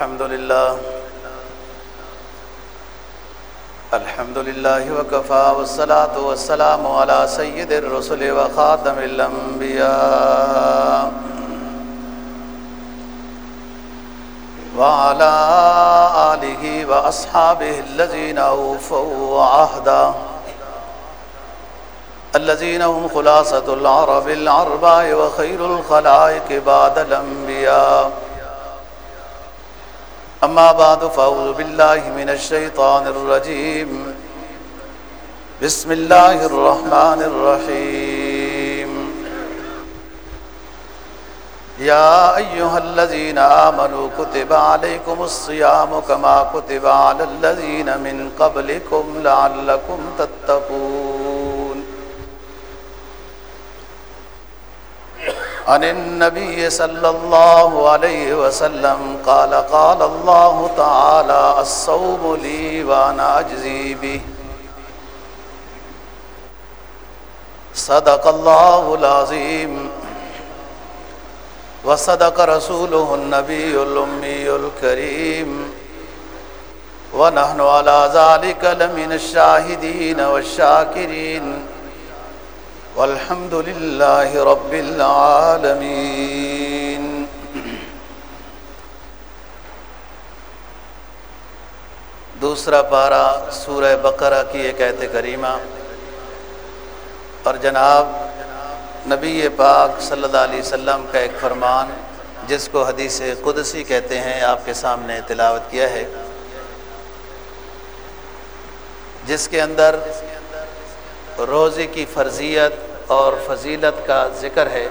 الحمد لله. الحمد لله وكفى والصلاة والسلام على سيد الرسل وخاتم الأنبياء. وعلى آله وأصحابه الذين أوفوا عهدا الذين هم خلاصة العرب العرباء وخير الخلائق بعد الأنبياء. أما بعد، فأعوذ بالله من الشيطان الرجيم. بسم الله الرحمن الرحيم. يا أيها الذين آمنوا، كتب عليكم الصيام كما كتب على الذين من قبلكم لعلكم تتقون. عن النبي صلى الله عليه وسلم قال قال الله تعالى، الصوم لي وأنا أجزي به. صدق الله العظيم. وصدق رسوله النبي الأمي الكريم. ونحن على ذلك لمن الشاهدين والشاكرين. والحمد لله رب العالمين. دوسرا پارا سورہ بقرہ کی ایک ایت کریمہ. اور جناب نبی پاک صلی اللہ علیہ وسلم کا ایک فرمان جس کو حدیث قدسی کہتے ہیں، آپ کے سامنے تلاوت کیا ہے۔ جس کے اندر روزے کی فرضیت اور فضیلت کا ذکر ہے۔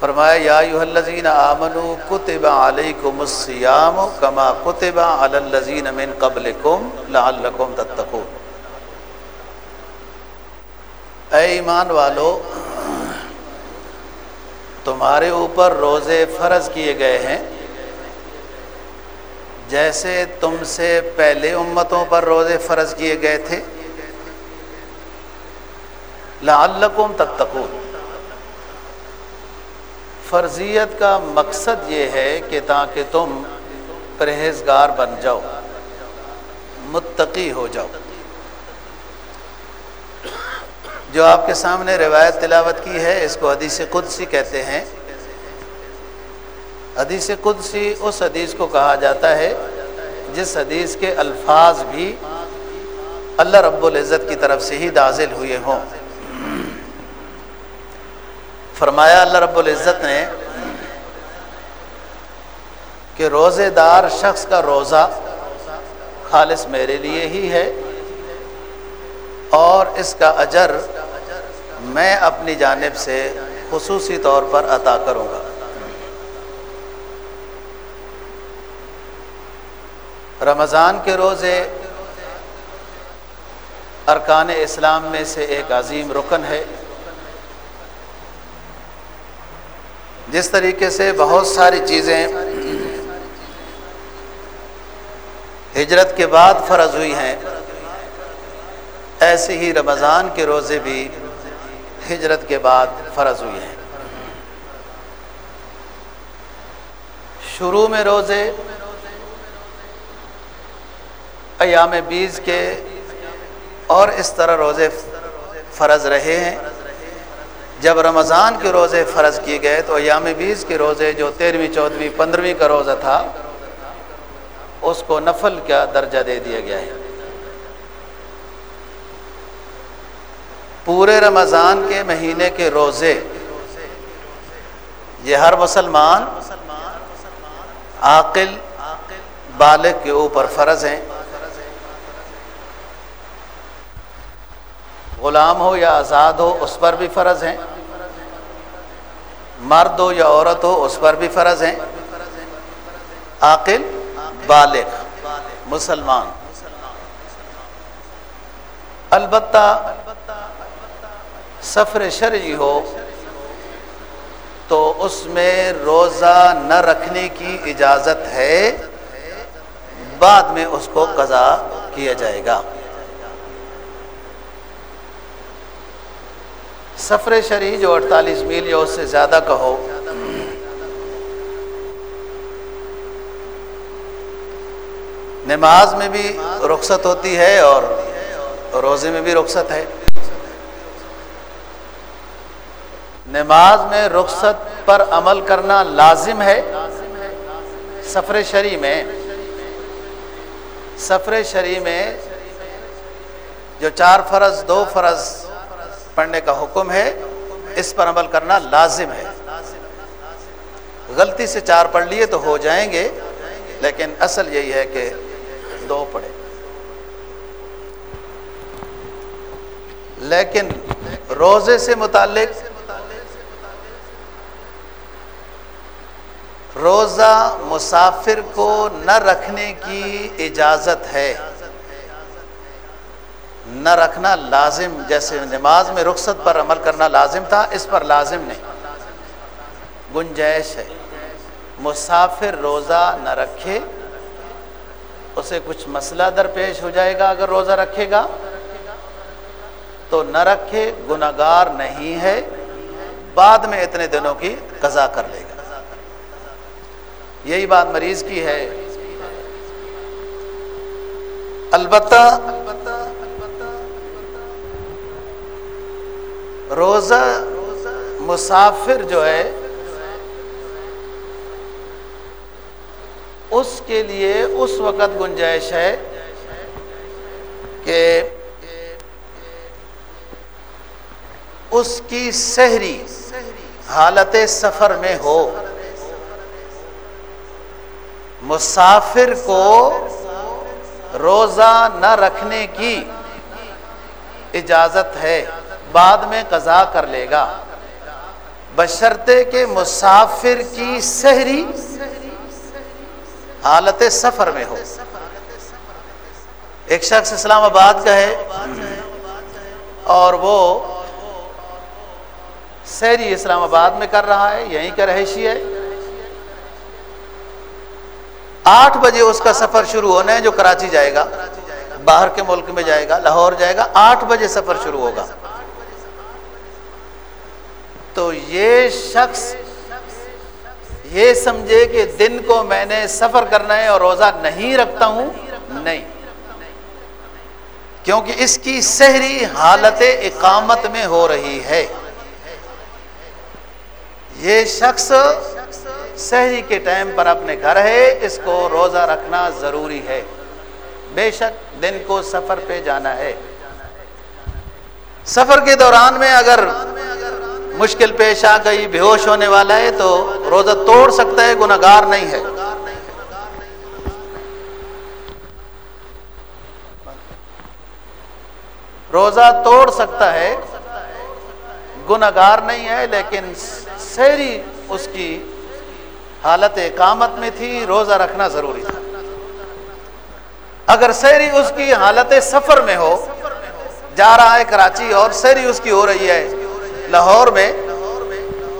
فرمایا، یا ایوہ الذین آمنوا کتب علیکم الصیام کما کتب علی الذین من قبلکم لعلکم تتقون۔ اے ایمان والو، تمہارے اوپر روزے فرض کیے گئے ہیں۔ جیسے تم سے پہلے امتوں پر روزے فرض کیے گئے تھے لعلکم تتقون۔ فرضیت کا مقصد یہ ہے کہ تاکہ تم پرہیزگار بن جاؤ، متقی ہو جاؤ۔ جو آپ کے سامنے روایت تلاوت کی ہے، اس کو حدیث قدسی کہتے ہیں۔ حدیث قدسی اس حدیث کو کہا جاتا ہے، جس حدیث کے الفاظ بھی اللہ رب العزت کی طرف سے ہی نازل ہوئے ہوں۔ فرمایا اللہ رب العزت نے کہ روزے دار شخص کا روزہ خالص میرے لیے ہی ہے اور اس کا اجر میں اپنی جانب سے خصوصی طور پر عطا کروں گا۔ رمضان کے روزے ارکان اسلام میں سے ایک عظیم رکن ہے۔ جس طریقے سے بہت ساری چیزیں ہجرت کے بعد فرض ہوئی ہیں، ایسے ہی رمضان کے روزے بھی ہجرت کے بعد فرض ہوئے ہیں۔ شروع میں روزے، ایام بیس کے اور اس طرح روزے فرض رہے ہیں۔ جب رمضان کے روزے فرض کیے گئے تو ایام بیس کے روزے جو تیرہویں چودھویں پندرہویں کا روزہ تھا، اس کو نفل کا درجہ دے دیا گیا ہے۔ پورے رمضان کے مہینے کے روزے، یہ ہر مسلمان، عاقل، بالغ کے اوپر فرض ہیں۔ غلام ہو یا آزاد ہو، اس پر بھی فرض ہیں۔ مرد ہو یا عورت ہو، اس پر بھی فرض ہیں۔ عاقل، بالغ، مسلمان۔ البتہ سفر شرعی ہو تو اس میں روزہ نہ رکھنے کی اجازت ہے، بعد میں اس کو قضا کیا جائے گا۔ سفر شرعی جو اڑتالیس میل یا اس سے زیادہ کا ہو، نماز میں بھی رخصت ہوتی ہے اور روزے میں بھی رخصت ہے۔ نماز میں رخصت پر عمل کرنا لازم ہے۔ سفر شری میں، سفر شری میں جو چار فرض، دو فرض پڑھنے کا حکم ہے، اس پر عمل کرنا لازم ہے۔ غلطی سے چار پڑھ لیے تو ہو جائیں گے، لیکن اصل یہی ہے کہ دو پڑھے لیکن روزے سے متعلق، روزہ مسافر کو نہ رکھنے کی اجازت ہے۔ نہ رکھنا لازم، جیسے نماز میں رخصت پر عمل کرنا لازم تھا، اس پر لازم نہیں۔ گنجائش ہے۔ مسافر روزہ نہ رکھے، اسے کچھ مسئلہ درپیش ہو جائے گا اگر روزہ رکھے گا۔ تو نہ رکھے گناگار نہیں ہے، بعد میں اتنے دنوں کی قضا کر لے گا۔ یہی بات مریض کی ہے۔ البتہ روزہ مسافر جو ہے، اس کے لیے اس وقت گنجائش ہے کہ اس کی سحری حالت سفر میں ہو۔ مسافر کو روزہ نہ رکھنے کی اجازت ہے۔ بعد میں قضا کر لے گا۔ بشرطے کے مسافر کی سحری حالت سفر میں ہو۔ ایک شخص اسلام آباد کا ہے اور وہ سیری اسلام آباد میں کر رہا ہے، یہیں کا رہائشی ہے۔ آٹھ بجے اس کا سفر شروع ہونا ہے جو کراچی جائے گا، باہر کے ملک میں جائے گا، لاہور جائے گا، آٹھ بجے سفر شروع ہوگا۔ تو یہ شخص یہ سمجھے کہ دن کو میں نے سفر کرنا ہے اور روزہ نہیں رکھتا ہوں؟ نہیں۔ کیونکہ اس کی سہری حالت اقامت میں ہو رہی ہے۔ یہ شخص سہری کے ٹائم پر اپنے گھر ہے، اس کو روزہ رکھنا ضروری ہے۔ بے شک دن کو سفر پہ جانا ہے۔ سفر کے دوران میں اگر مشکل پیش آ گئی بے ہوش ہونے والا ہے تو روزہ توڑ سکتا ہے گناگار نہیں ہے۔ روزہ توڑ سکتا ہے گناگار نہیں ہے، لیکن سیری اس کی حالت اقامت میں تھی، روزہ رکھنا ضروری تھا۔ اگر سیری اس کی حالت سفر میں ہو، جا رہا ہے کراچی اور سیری اس کی ہو رہی ہے لاہور میں،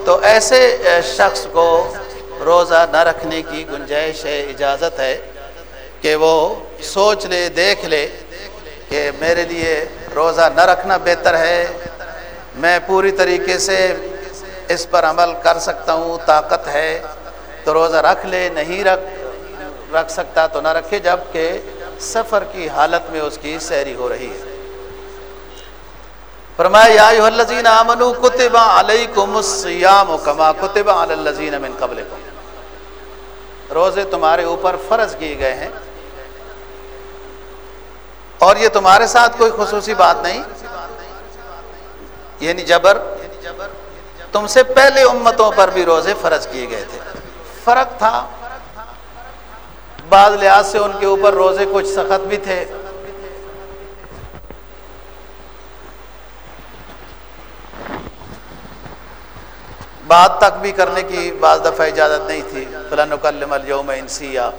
تو ایسے شخص کو روزہ نہ رکھنے کی گنجائش ہے، اجازت ہے کہ وہ سوچ لے، دیکھ لے کہ میرے لیے روزہ نہ رکھنا بہتر ہے۔ میں پوری طریقے سے اس پر عمل کر سکتا ہوں، طاقت ہے۔ تو روزہ رکھ لے، نہیں رکھ رکھ سکتا تو نہ رکھے جبکہ سفر کی حالت میں اس کی سیری ہو رہی ہے۔ فرمایا، یا الذین آمنو کتب علیکم الصیام کما کتب علی الذین من قبلکم. روزے تمہارے اوپر فرض کیے گئے ہیں اور یہ تمہارے ساتھ کوئی خصوصی بات نہیں یعنی جبر تم سے پہلے امتوں پر بھی روزے فرض کیے گئے تھے۔ فرق تھا، بعض لحاظ سے ان کے اوپر روزے کچھ سخت بھی تھے بات تک بھی کرنے کی بعض دفعہ اجازت نہیں تھی۔ فلاں کلم اليوم انسیا۔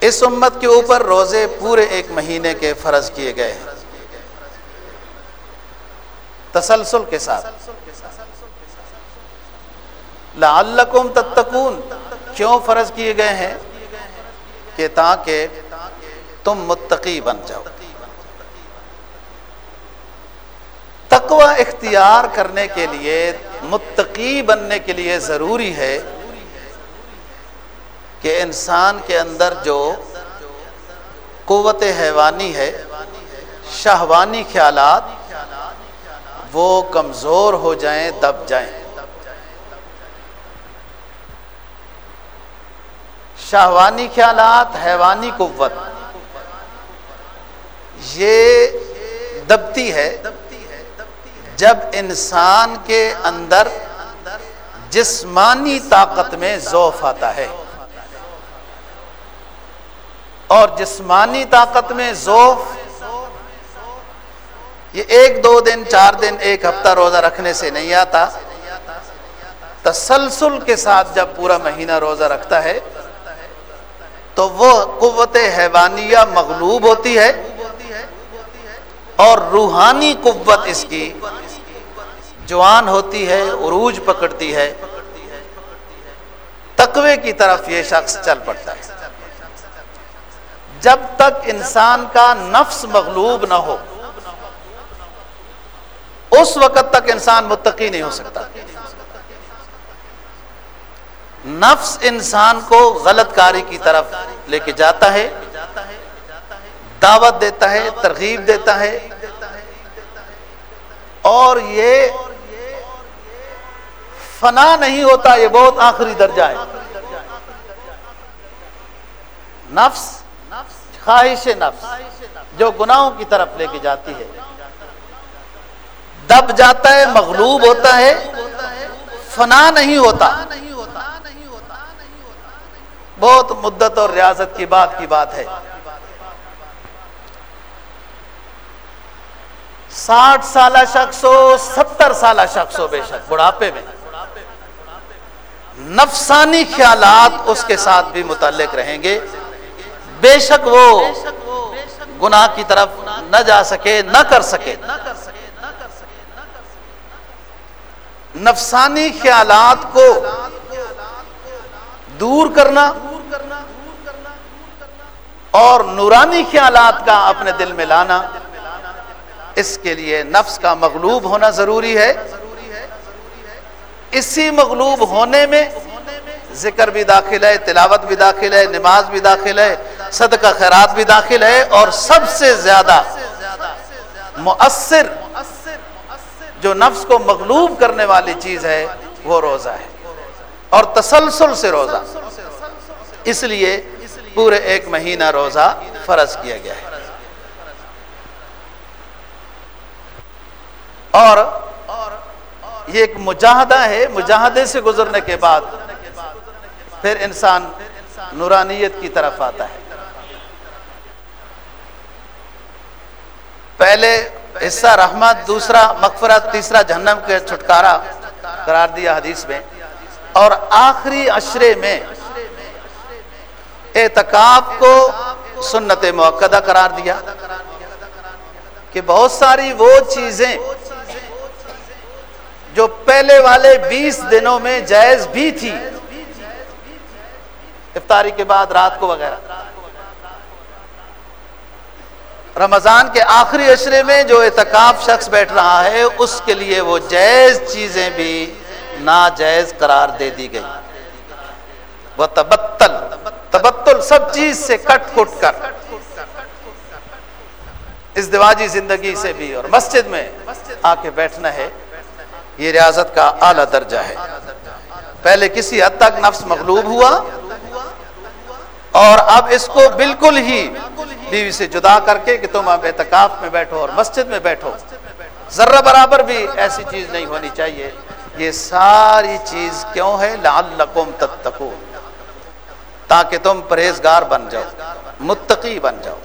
اس امت کے اوپر روزے پورے ایک مہینے کے فرض کیے گئے ہیں۔ تسلسل کے ساتھ۔ لعلکم تتقون۔ کیوں فرض کیے گئے ہیں؟ کہ تاکہ تم متقی بن جاؤ۔ تقوی اختیار کرنے کے لیے، متقی بننے کے لیے ضروری ہے کہ انسان کے اندر جو قوت حیوانی ہے شہوانی خیالات، وہ کمزور ہو جائیں، دب جائیں۔ شہوانی خیالات، حیوانی قوت، یہ دبتی ہے۔ جب انسان کے اندر جسمانی طاقت میں ذوف آتا ہے اور جسمانی طاقت میں ذوف یہ ایک دو دن چار دن ایک ہفتہ روزہ رکھنے سے نہیں آتا تسلسل کے ساتھ جب پورا مہینہ روزہ رکھتا ہے تو وہ قوت حیوانیہ مغلوب ہوتی ہے اور روحانی قوت اس کی جوان ہوتی ہے، عروج پکڑتی ہے، تقوی کی طرف یہ شخص چل پڑتا ہے۔ جب تک انسان کا نفس مغلوب نہ ہو، اس وقت تک انسان متقی نہیں ہو سکتا۔ نفس انسان کو غلط کاری کی طرف لے کے جاتا ہے، دعوت دیتا ہے، ترغیب دیتا ہے، اور یہ فنا نہیں ہوتا، یہ بہت آخری درجہ ہے۔ نفس، خواہش نفس، جو گناہوں کی طرف لے کے جاتی ہے۔ دب جاتا ہے، مغلوب ہوتا ہے، فنا نہیں ہوتا۔ بہت مدت اور ریاضت کی بات کی بات ہے۔ ساٹھ سالہ شخص ہو، ستر سالہ شخص ہو بے شک، بڑھاپے میں۔ نفسانی خیالات اس کے ساتھ بھی متعلق رہیں گے۔ بے شک وہ گناہ کی طرف نہ جا سکے، نہ کر سکے۔ نفسانی خیالات کو دور کرنا اور نورانی خیالات کا اپنے دل میں لانا، اس کے لیے نفس کا مغلوب ہونا ضروری ہے۔ اسی مغلوب ہونے میں ذکر بھی داخل ہے، تلاوت بھی داخل ہے، نماز بھی داخل ہے، صدقہ خیرات بھی داخل ہے اور سب سے زیادہ مؤثر جو نفس کو مغلوب کرنے والی چیز ہے، وہ روزہ ہے۔ اور تسلسل سے روزہ۔ اس لیے پورے ایک مہینہ روزہ فرض کیا گیا ہے۔ اور یہ ایک مجاہدہ ہے، مجاہدے سے گزرنے کے بعد پھر انسان نورانیت کی طرف آتا ہے۔ پہلے حصہ رحمت، دوسرا مغفرت، تیسرا جہنم کے چھٹکارا قرار دیا حدیث میں۔ اور آخری اشرے میں اعتکاب کو سنت موقع قرار دیا کہ بہت ساری وہ چیزیں جو پہلے والے بیس دنوں میں جائز بھی تھی۔ افطاری کے بعد رات کو وغیرہ۔ رمضان کے آخری اشرے میں جو اعتکاف شخص بیٹھ رہا ہے، اس کے لیے وہ جائز چیزیں بھی ناجائز قرار دے دی گئی۔ وہ تبتل تبتل سب چیز سے کٹ کٹ کر۔ اس دواجی زندگی سے بھی اور مسجد میں آ کے بیٹھنا ہے۔ یہ ریاضت کا اعلیٰ درجہ ہے۔ پہلے کسی حد تک نفس مغلوب ہوا اور اب اس کو بالکل ہی بیوی سے جدا کر کے کہ تم اب اعتکاف میں بیٹھو اور مسجد میں بیٹھو۔ ذرہ برابر بھی ایسی چیز نہیں ہونی چاہیے۔ یہ ساری چیز کیوں ہے؟ لعلکم تتقون۔ تاکہ تم پرہیزگار بن جاؤ، متقی بن جاؤ۔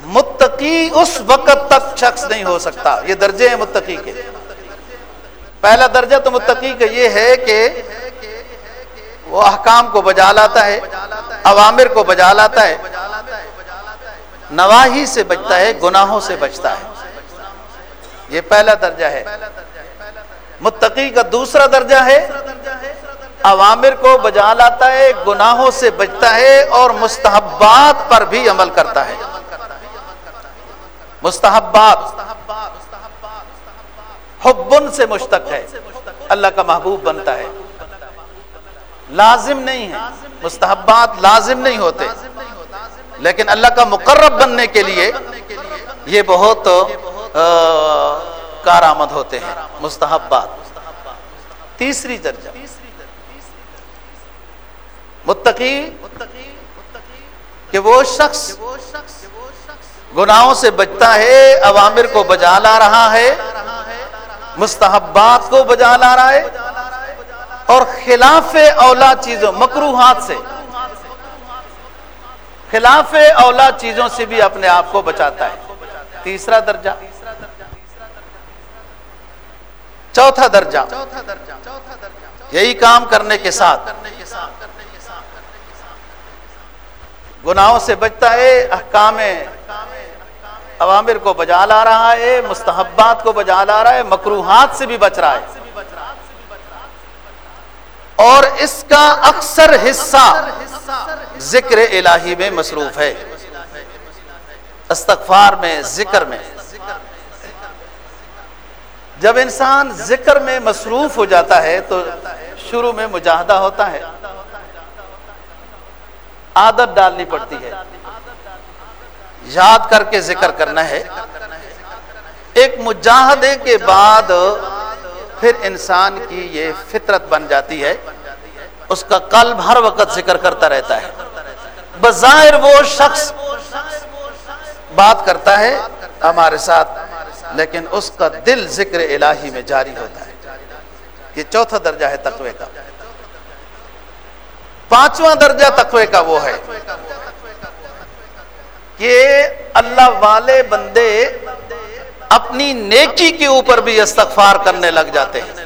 متقی اس وقت تک شخص نہیں ہو سکتا، یہ درجے ہیں متقی کے۔ پہلا درجہ تو متقی کا یہ ہے کہ وہ احکام کو بجا لاتا ہے عوامر کو بجا لاتا ہے نواحی سے بچتا ہے، گناہوں سے بچتا ہے۔ یہ پہلا درجہ ہے۔ متقی کا دوسرا درجہ ہے عوامر کو بجا لاتا ہے، گناہوں سے بچتا ہے اور مستحبات پر بھی عمل کرتا ہے۔ مستحبات۔ حبن سے مشتق ہے۔ اللہ کا محبوب بنتا ہے۔ لازم نہیں ہے۔ مستحبات لازم نہیں ہوتے۔ لیکن اللہ کا مقرب بننے کے لیے یہ بہت کارآمد ہوتے ہیں۔ مستحبات۔ تیسری درجہ۔ متقی، کہ وہ شخص گناہوں سے بچتا ہے، عوامر کو بجا لا رہا ہے۔ مستحبات کو بجا لا رہا ہے اور خلاف اولا چیزوں مکروحات سے۔ خلاف اولا چیزوں سے بھی اپنے آپ کو بچاتا ہے۔ تیسرا درجہ۔ چوتھا درجہ۔ یہی کام کرنے کے ساتھ۔ گناہوں سے بچتا ہے، احکام عوامر کو بجا لا رہا ہے، مستحبات کو بجا لا رہا ہے مکروحات سے بھی بچ رہا ہے۔ اور اس کا اکثر حصہ ذکر الہی میں مصروف ہے۔ استغفار میں، ذکر میں۔ جب انسان ذکر میں مصروف ہو جاتا ہے تو شروع میں مجاہدہ ہوتا ہے۔ عادت ڈالنی پڑتی ہے۔ یاد کر کے ذکر کرنا ہے۔ ایک مجاہدے کے بعد پھر انسان کی یہ فطرت بن جاتی ہے۔ اس کا قلب ہر وقت ذکر کرتا رہتا ہے۔ بظاہر وہ شخص بات کرتا ہے ہمارے ساتھ، لیکن اس کا دل ذکر الہی میں جاری ہوتا ہے۔ یہ چوتھا درجہ ہے تقوی کا۔ پانچواں درجہ تقوی کا وہ ہے۔ کہ اللہ والے بندے اپنی نیکی کے اوپر بھی استغفار کرنے لگ جاتے ہیں۔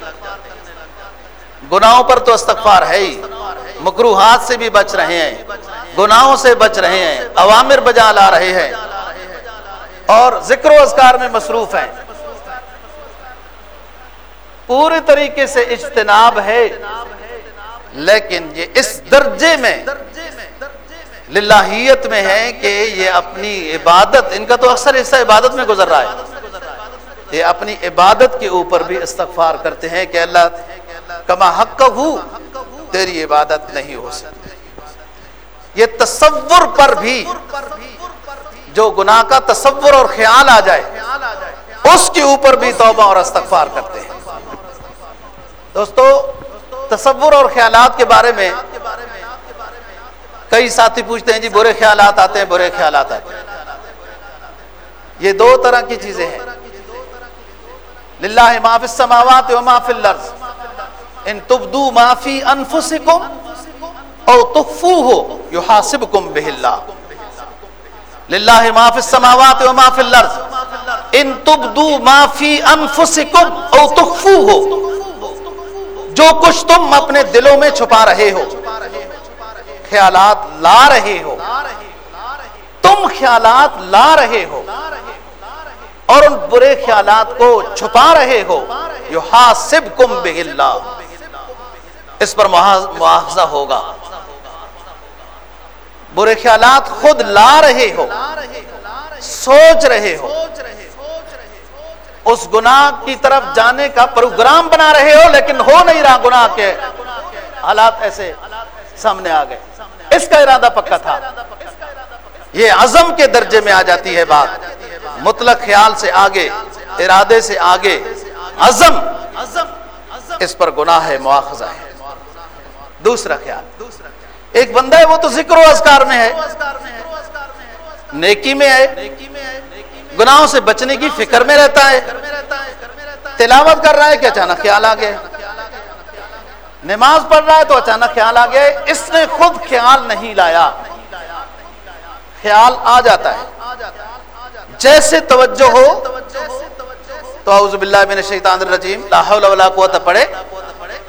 گناہوں پر تو استغفار ہے ہی۔ مکروحات سے بھی بچ رہے ہیں۔ گناہوں سے بچ رہے ہیں۔ عوامر بجا لا رہے ہیں۔ اور ذکر و اذکار میں مصروف ہیں۔ پورے طریقے سے اجتناب ہے۔ لیکن یہ اس درجے میں للہیت میں ہے کہ یہ اپنی عبادت، ان کا تو اکثر حصہ عبادت میں گزر رہا ہے۔ یہ اپنی عبادت کے اوپر بھی استغفار کرتے ہیں کہ اللہ، کما حق ہو تیری عبادت نہیں ہو سکتی۔ یہ تصور پر بھی، جو گناہ کا تصور اور خیال آ جائے، اس کے اوپر بھی توبہ اور استغفار کرتے ہیں۔ دوستو، تصور اور خیالات کے بارے میں کئی ساتھی پوچھتے ہیں جی برے خیالات آتے ہیں، برے خیالات آتے ہیں۔ یہ دو طرح کی چیزیں ہیں۔ للہ ما فی السماوات و ما فی الارض۔ ان تبدو ما فی انفسکم او تخفوه یحاسبکم به اللہ۔ للہ ما فی السماوات و ما فی الارض۔ ان تبدو ما فی انفسکم او تخفوه۔ جو کچھ تم اپنے دلوں میں چھپا رہے ہو۔ خیالات لا رہے ہو تم خیالات لا رہے ہو اور ان برے خیالات کو چھپا رہے ہو یو حاسب کم اس پر مواخذہ ہوگا برے خیالات خود لا رہے ہو سوچ رہے ہو اس گناہ کی طرف جانے کا پروگرام بنا رہے ہو لیکن ہو نہیں رہا گناہ کے حالات ایسے سامنے آ گئے اس کا ارادہ پکا تھا۔ یہ عزم کے درجے میں آ جاتی ہے بات۔ مطلق خیال سے آگے، ارادے سے آگے۔ عزم اس پر گناہ ہے مواخذہ ہے۔ دوسرا خیال، ایک بندہ ہے، وہ تو ذکر و اذکار میں ہے۔ نیکی میں ہے۔ گناہوں سے بچنے کی فکر میں رہتا ہے۔ تلاوت کر رہا ہے کہ اچانک خیال آ گیا۔ نماز پڑھ رہا ہے تو اچانک خیال آ گیا اس نے خود خیال نہیں لایا۔ خیال آ جاتا ہے۔ جیسے توجہ ہو، تو اعوذ باللہ من الشیطان الرجیم، لا حول ولا قوت پڑھے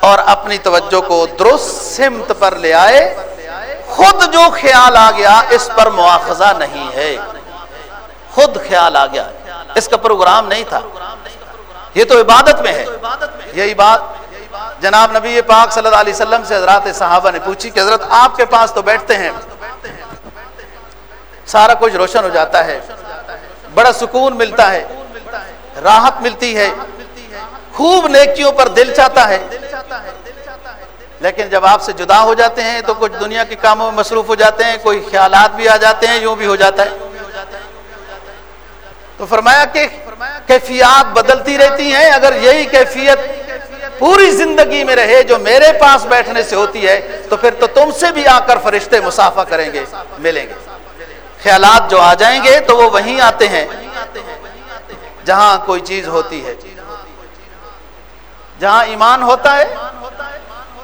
اور اپنی توجہ کو درست سمت پر لے آئے۔ خود جو خیال آ گیا، اس پر مواخذہ نہیں ہے۔ خود خیال آ گیا۔ اس کا پروگرام نہیں تھا۔ یہ تو عبادت میں ہے۔ یہی بات جناب نبی پاک صلی اللہ علیہ وسلم سے حضرات صحابہ نے پوچھی کہ حضرت آپ کے پاس تو بیٹھتے ہیں، سارا کچھ روشن ہو جاتا ہے، بڑا سکون ملتا ہے، راحت ملتی ہے، خوب نیکیوں پر دل چاہتا ہے۔ لیکن جب آپ سے جدا ہو جاتے ہیں تو کچھ دنیا کے کاموں میں مصروف ہو جاتے ہیں، کوئی خیالات بھی آ جاتے ہیں، یوں بھی ہو جاتا ہے۔ تو فرمایا کہ کیفیات بدلتی رہتی ہیں، اگر یہی کیفیت پوری زندگی میں رہے، جو میرے پاس بیٹھنے سے ہوتی ہے، تو پھر تو تم سے بھی آ کر فرشتے مسافہ کریں گے، ملیں گے۔ خیالات جو آ جائیں گے، تو وہ وہیں آتے ہیں، جہاں کوئی چیز ہوتی ہے۔ جہاں ایمان ہوتا ہے،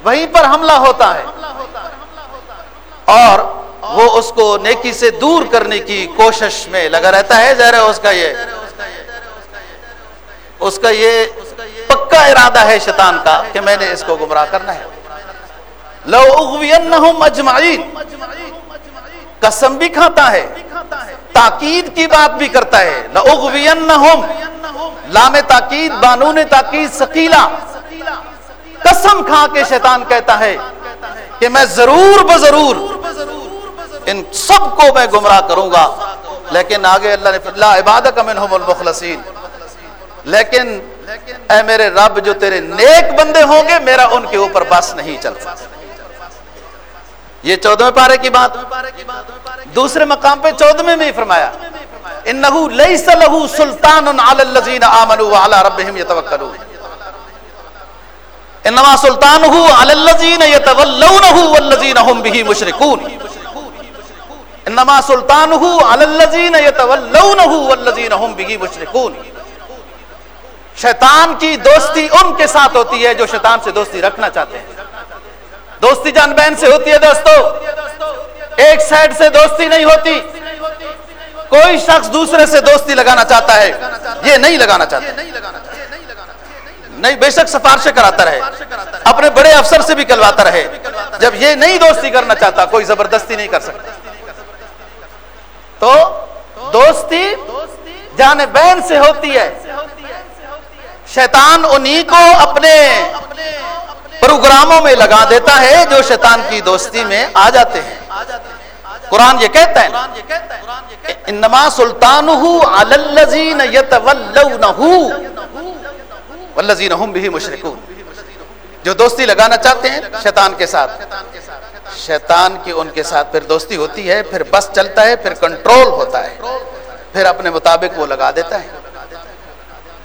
وہیں پر حملہ ہوتا ہے۔ اور وہ اس کو نیکی سے دور کرنے کی کوشش میں لگا رہتا ہے۔ ظاہر ہے اس کا یہ، اس کا یہ پکا ارادہ ہے شیطان کا کہ میں نے اس کو گمراہ کرنا ہے۔ لو اغوینہم اجمعین، قسم بھی کھاتا ہے، تاکید کی بات بھی کرتا ہے۔ لأغوینہم لام تاکید، بانون تاکید سکیلا قسم کھا کے شیطان کہتا ہے کہ میں ضرور بضرور ان سب کو میں گمراہ کروں گا، لیکن آگے اللہ نے اللہ عبادت منہم المخلصین۔ لیکن اے میرے رب جو تیرے نیک بندے ہوں گے، میرا ان کے اوپر بس نہیں چلتا۔ یہ چودہ پارے کی بات۔ دوسرے مقام پہ چودہ میں فرمایا، انہو لیس لہو سلطان علی اللذین آمنوا وعلا ربہم یتوکلون۔ انما سلطانہو علی اللذین یتولونہو واللذین ہم بھی مشرکون۔ انما سلطانہو علی اللذین یتولونہو واللذین ہم بھی مشرکون۔ شیطان کی دوستی ان کے ساتھ ہوتی ہے جو شیطان سے دوستی رکھنا چاہتے ہیں۔ دوستی جان بہن سے ہوتی ہے دوستو۔ ایک سائڈ سے دوستی نہیں ہوتی۔ کوئی شخص دوسرے سے دوستی لگانا چاہتا ہے۔ یہ نہیں لگانا چاہتا۔ نہیں، بے شک سفارشیں کراتا رہے۔ اپنے بڑے افسر سے بھی کلواتا رہے۔ جب یہ نہیں دوستی کرنا چاہتا، کوئی زبردستی نہیں کر سکتا۔ تو دوستی جان بین سے ہوتی ہے۔ شیطان انہی کو اپنے پروگراموں میں لگا دیتا ہے جو شیطان کی دوستی میں آ جاتے ہیں۔ قرآن یہ کہتا ہے انما سلطانہ علی والذین مشرکون۔ جو دوستی لگانا چاہتے ہیں شیطان کے ساتھ۔ شیطان کی ان کے ساتھ پھر دوستی ہوتی ہے، پھر بس چلتا ہے، پھر کنٹرول ہوتا ہے، پھر اپنے مطابق وہ لگا دیتا ہے۔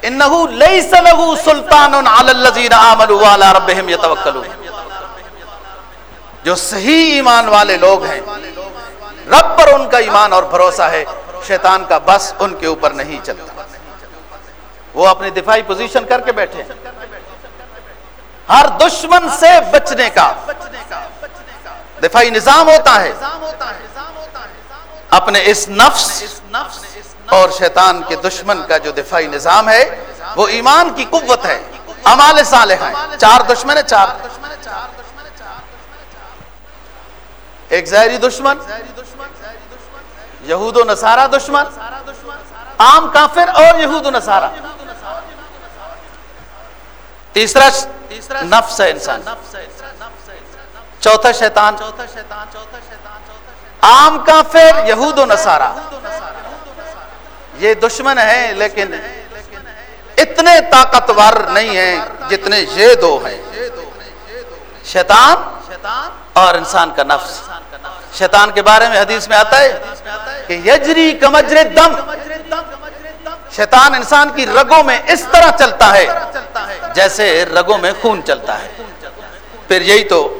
انہو لیس لہو سلطان علی اللذین آمنوا وعلا ربہم یتوکلون جو صحیح ایمان والے لوگ ہیں، رب پر ان کا ایمان اور بھروسہ ہے، شیطان کا بس ان کے اوپر نہیں چلتا۔ وہ اپنی دفاعی پوزیشن کر کے بیٹھے ہر دشمن سے بچنے کا دفاعی نظام ہوتا ہے۔ اپنے اس نفس اور شیطان کے دشمن کا جو دفاعی نظام ہے، وہ ایمان کی قوت ہے امال صالح ہیں۔ چار دشمن چار۔ ایک زہری دشمن، یہود و نصارہ دشمن، عام کافر اور یہود و نصارہ۔ تیسرا نفس ہے انسان۔ چوتھا شیطان۔ عام کافر یہود و نصارہ۔ یہ دشمن ہیں لیکن اتنے طاقتور نہیں ہیں جتنے یہ دو ہیں۔ شیطان اور انسان کا نفس۔ شیطان کے بارے میں حدیث میں آتا ہے کہ یجری کمجر دم۔ شیطان انسان کی رگوں میں اس طرح چلتا ہے جیسے رگوں میں خون چلتا ہے۔ پھر یہی تو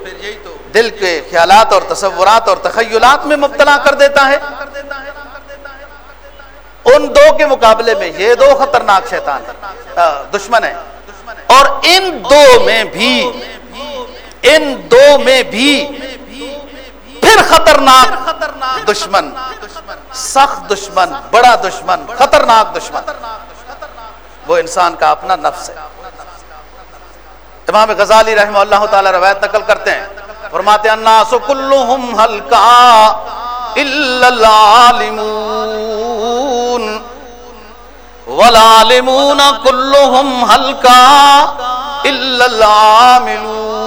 دل کے خیالات اور تصورات اور تخیلات میں مبتلا کر دیتا ہے۔ ان دو کے مقابلے میں یہ دو خطرناک شیطان دشمن ہیں۔ اور ان دو میں بھی، ان دو میں بھی پھر خطرناک دشمن، سخت دشمن، بڑا دشمن، خطرناک دشمن۔ وہ انسان کا اپنا نفس ہے۔ امام غزالی رحمہ اللہ تعالی روایت نقل کرتے ہیں۔ فرماتے الناس کلہم حلقا الا العالمون. والعالمون کلہم حلقا الا العاملون.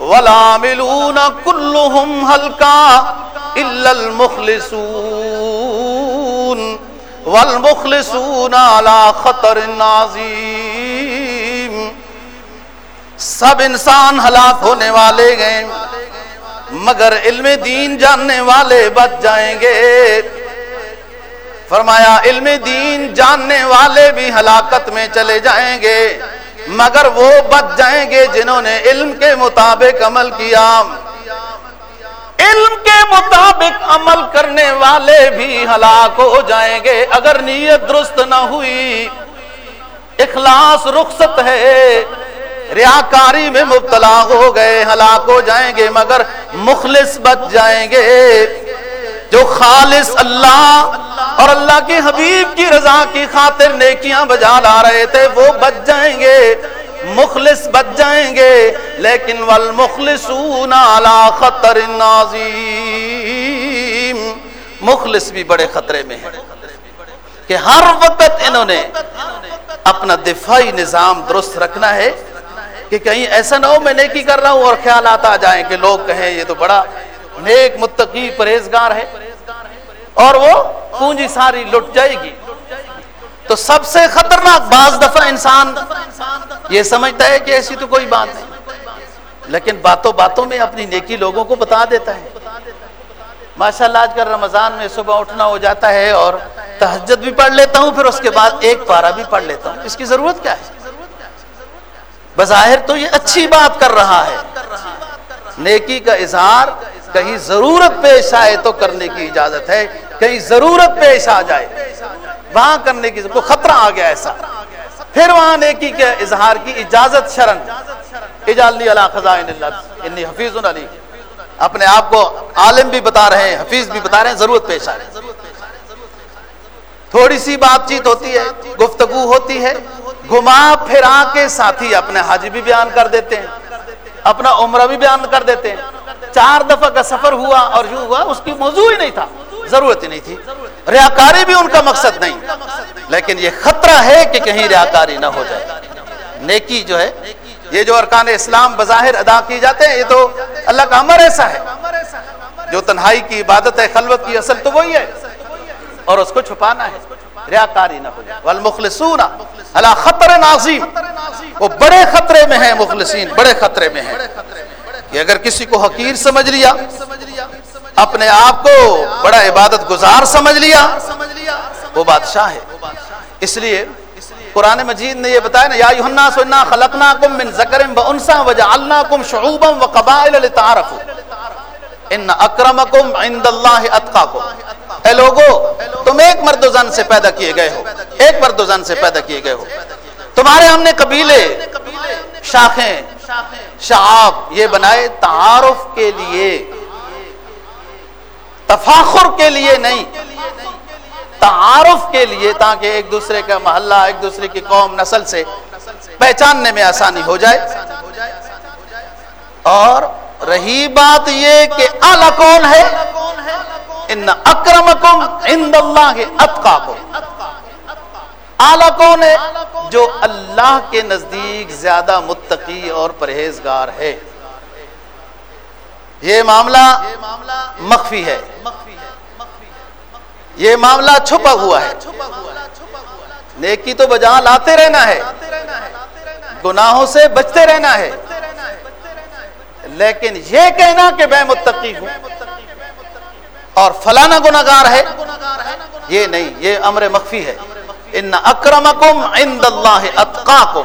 والعاملون كلهم هلكا إلا المخلصون. والمخلصون على خطر عظيم سب انسان ہلاک ہونے والے گئے مگر علم دین جاننے والے بچ جائیں گے۔ فرمایا، علم دین جاننے والے بھی ہلاکت میں چلے جائیں گے۔ مگر وہ بچ جائیں گے جنہوں نے علم کے مطابق عمل کیا۔ علم کے مطابق عمل کرنے والے بھی ہلاک ہو جائیں گے۔ اگر نیت درست نہ ہوئی، اخلاص رخصت ہے۔ ریاکاری میں مبتلا ہو گئے، ہلاک ہو جائیں گے، مگر مخلص بچ جائیں گے۔ جو خالص اللہ اور اللہ کے حبیب کی رضا کی خاطر نیکیاں بجا لا رہے تھے، وہ بچ جائیں گے، مخلص بچ جائیں گے۔ لیکن والمخلصون علی خطر نازیم مخلص بھی بڑے خطرے میں ہیں کہ ہر وقت انہوں نے اپنا دفاعی نظام درست رکھنا ہے۔ کہ کہیں ایسا نہ ہو میں نیکی کر رہا ہوں اور خیالات آ جائیں کہ لوگ کہیں یہ تو بڑا نیک متقی پرہیزگار ہے اور وہ پونجی ساری لٹ جائے گی۔ تو سب سے خطرناک بعض دفعہ انسان یہ سمجھتا ہے کہ ایسی تو کوئی بات نہیں۔ لیکن باتوں باتوں میں اپنی نیکی لوگوں کو بتا دیتا ہے۔ ماشاء اللہ آج کل رمضان میں صبح اٹھنا ہو جاتا ہے اور تہجد بھی پڑھ لیتا ہوں، پھر اس کے بعد ایک پارا بھی پڑھ لیتا ہوں۔ اس کی ضرورت کیا ہے؟ بظاہر تو یہ اچھی بات کر رہا ہے۔ نیکی کا اظہار کہیں ضرورت پیش آئے تو کرنے کی اجازت ہے، کہیں ضرورت پیش آ جائے، وہاں کرنے کی کوئی خطرہ آ گیا ایسا۔ پھر وہاں نیکی کے اظہار کی اجازت شرن۔ اجالنی اللہ خزائن اللہ، انی حفیظ علی۔ اپنے آپ کو عالم بھی بتا رہے ہیں، حفیظ بھی بتا رہے ہیں، ضرورت پیش آ رہے ہیں تھوڑی سی بات چیت ہوتی ہے، گفتگو ہوتی ہے گھما پھرا کے ساتھی اپنے حج بھی بیان کر دیتے ہیں، اپنا عمرہ بھی بیان کر دیتے ہیں۔ چار دفعہ کا سفر ہوا اور یوں ہوا، اس کی موضوع ہی نہیں تھا، ضرورت ہی نہیں تھی۔ ریاکاری بھی ان کا مقصد نہیں، لیکن یہ خطرہ ہے کہ کہیں ریاکاری نہ ہو جائے۔ نیکی جو ہے، یہ جو ارکان اسلام بظاہر ادا کیے جاتے ہیں، یہ تو اللہ کا امر ایسا ہے۔ جو تنہائی کی عبادت ہے، خلوت کی، اصل تو وہی ہے۔ اور اس کو چھپانا ہے۔ ریاکاری نہ ہو جائے۔ والمخلصون اللہ خطر نازیم وہ بڑے خطرے میں ہیں مخلصین، بڑے خطرے میں ہیں۔ کہ اگر کسی کو حقیر سمجھ لیا، اپنے آپ کو بڑا عبادت گزار سمجھ لیا، وہ بادشاہ ہے۔ اس لیے قرآن مجید نے یہ بتایا نا، یا یوحنا سننا خلقناکم من ذکر و انسا وجعلناکم شعوبا وقبائل لتعارفوا۔ ان اکرمکم عند اللہ اتقاکم۔ اے لوگو، تم ایک مرد و زن سے پیدا کیے گئے ہو۔ ایک مرد و زن سے پیدا کیے گئے ہو۔ تمہارے ہم نے قبیلے، شاخیں، شعاب، یہ بنائے تعارف کے لیے، تفاخر کے لیے نہیں، تعارف کے لیے تاکہ ایک دوسرے کا محلہ، ایک دوسرے کی قوم نسل سے پہچاننے میں آسانی ہو جائے۔ اور رہی بات یہ کہ اعلی کون ہے؟ ان اکرمکم عند اللہ اتقاکم. اعلی کون ہے جو اللہ کے نزدیک زیادہ متقی اور پرہیزگار ہے؟ یہ معاملہ مخفی ہے۔ یہ معاملہ چھپا ہوا ہے۔ نیکی تو بجا لاتے رہنا ہے۔ گناہوں سے بچتے رہنا ہے۔ لیکن یہ کہنا کہ میں متقی ہوں۔ اور فلانا گناگار ہے، یہ نہیں، یہ امر مخفی ہے۔ ان اکرمکم عند اللہ اتقاکم۔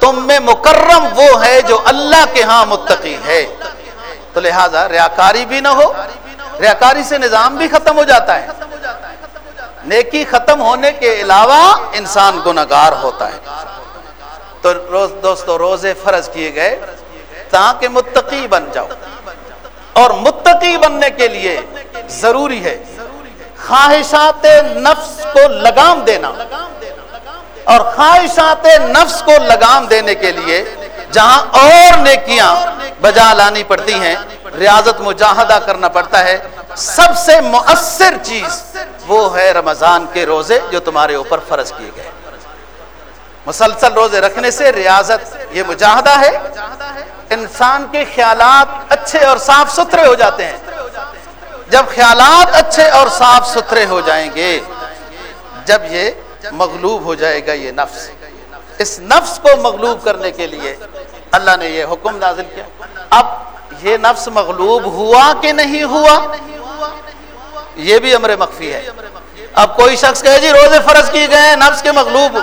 تم میں مکرم وہ ہے جو اللہ کے ہاں متقی ہے۔ تو لہذا ریاکاری بھی نہ ہو، ریاکاری سے نظام بھی ختم ہو جاتا ہے۔ نیکی ختم ہونے کے علاوہ انسان گناگار ہوتا ہے۔ تو روز دوستو، روزے فرض کیے گئے تاکہ متقی بن جاؤ۔ اور متقی بننے کے لیے ضروری ہے خواہشات نفس کو لگام دینا اور خواہشات نفس کو لگام دینے کے لیے جہاں اور نیکیاں بجا لانی پڑتی ہیں، ریاضت مجاہدہ کرنا پڑتا ہے۔ سب سے مؤثر چیز وہ ہے رمضان کے روزے جو تمہارے اوپر فرض کیے گئے۔ مسلسل روزے رکھنے سے ریاضت، یہ مجاہدہ ہے۔ انسان کے خیالات اچھے اور صاف ستھرے ہو جاتے ہیں۔ جب خیالات اچھے اور صاف ستھرے ہو جائیں گے، جب یہ مغلوب ہو جائے گا یہ نفس۔ اس نفس کو مغلوب کرنے کے لیے اللہ نے یہ حکم نازل کیا۔ اب یہ نفس مغلوب ہوا کہ نہیں ہوا؟ یہ بھی امر مخفی ہے۔ اب کوئی شخص کہے جی روزے فرض کیے گئے ہیں، نفس کے مغلوب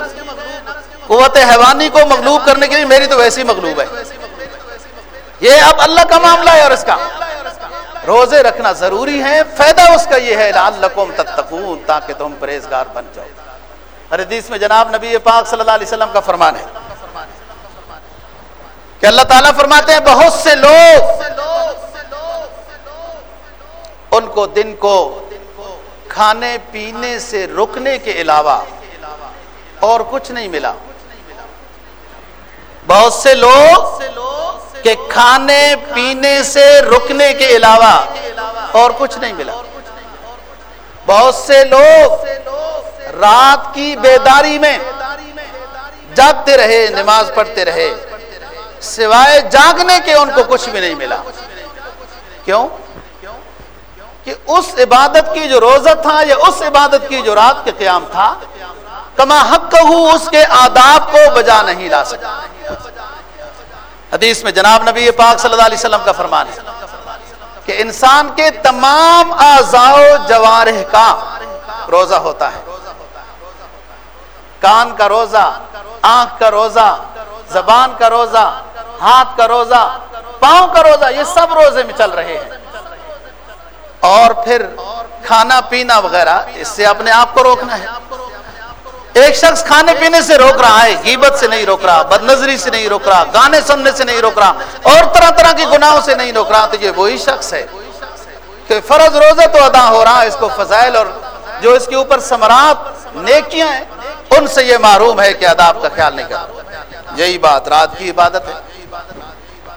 قوت حیوانی کو مغلوب کرنے کے لیے میری تو ویسی مغلوب ہے۔ یہ اب اللہ کا معاملہ ہے اور اس کا روزے رکھنا ضروری ہے، فائدہ اس کا یہ ہے، لعلکم تتقون، تاکہ تم پرہیزگار بن جاؤ۔ ہر حدیث میں جناب نبی پاک صلی اللہ علیہ وسلم کا فرمان ہے کہ اللہ تعالیٰ فرماتے ہیں، بہت سے لوگ ان کو دن کو کھانے پینے سے رکنے کے علاوہ اور کچھ نہیں ملا۔ بہت سے لوگ کہ کھانے پینے سے رکنے کے علاوہ اور کچھ نہیں ملا۔ بہت سے لوگ رات کی بیداری میں جاگتے رہے، نماز پڑھتے رہے، سوائے جاگنے کے ان کو کچھ بھی نہیں ملا۔ کیوں؟ کہ اس عبادت کی جو روزہ تھا یا اس عبادت کی جو رات کے قیام تھا، کما حق اس کے آداب کو بجا نہیں لا سکا۔ حدیث میں جناب نبی پاک صلی اللہ علیہ وسلم کا فرمان ہے کہ انسان کے تمام آزاؤ جوارح کا روزہ ہوتا ہے۔ کان کا روزہ، آنکھ کا روزہ، زبان کا روزہ، ہاتھ کا روزہ، پاؤں کا روزہ، یہ سب روزے میں چل رہے ہیں۔ اور پھر کھانا پینا وغیرہ، اس سے اپنے آپ کو روکنا ہے۔ ایک شخص کھانے پینے سے روک رہا ہے، غیبت سے نہیں روک رہا بد نظری سے نہیں روک رہا، گانے سننے سے نہیں روک رہا، اور طرح طرح کے گناہوں سے نہیں روک رہا۔ تو یہ وہی شخص ہے کہ فرض روزہ تو ادا ہو رہا ہے، اس کو فضائل اور جو اس کے اوپر سمرات نیکیاں ہیں، ان سے یہ معروم ہے کہ آداب کا خیال نہیں کرتا۔ یہی بات، رات کی عبادت ہے۔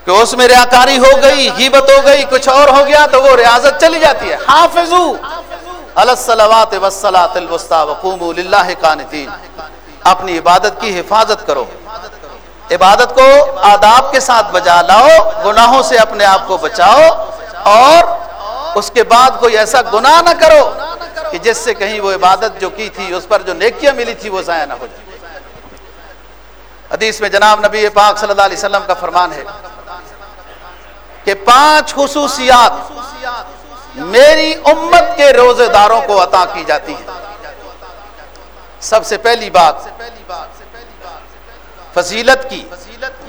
کہ اس میں ریاکاری ہو گئی، غیبت ہو گئی، کچھ اور ہو گیا تو وہ ریاضت چلی جاتی ہے۔ حافظو! الصلوات والصلاة الوسطى وقوموا لله قانتين اپنی عبادت کی حفاظت کرو۔ عبادت کو آداب کے ساتھ بجا لاؤ، گناہوں سے اپنے آپ کو بچاؤ اور اس کے بعد کوئی ایسا گناہ نہ کرو کہ جس سے کہیں وہ عبادت جو کی تھی، اس پر جو نیکیاں ملی تھی وہ ضائع نہ ہو جائے۔ حدیث میں جناب نبی پاک صلی اللہ علیہ وسلم کا فرمان ہے کہ پانچ خصوصیات میری امت کے روزے داروں کو عطا کی جاتی ہے۔ سب سے پہلی بات، فضیلت کی۔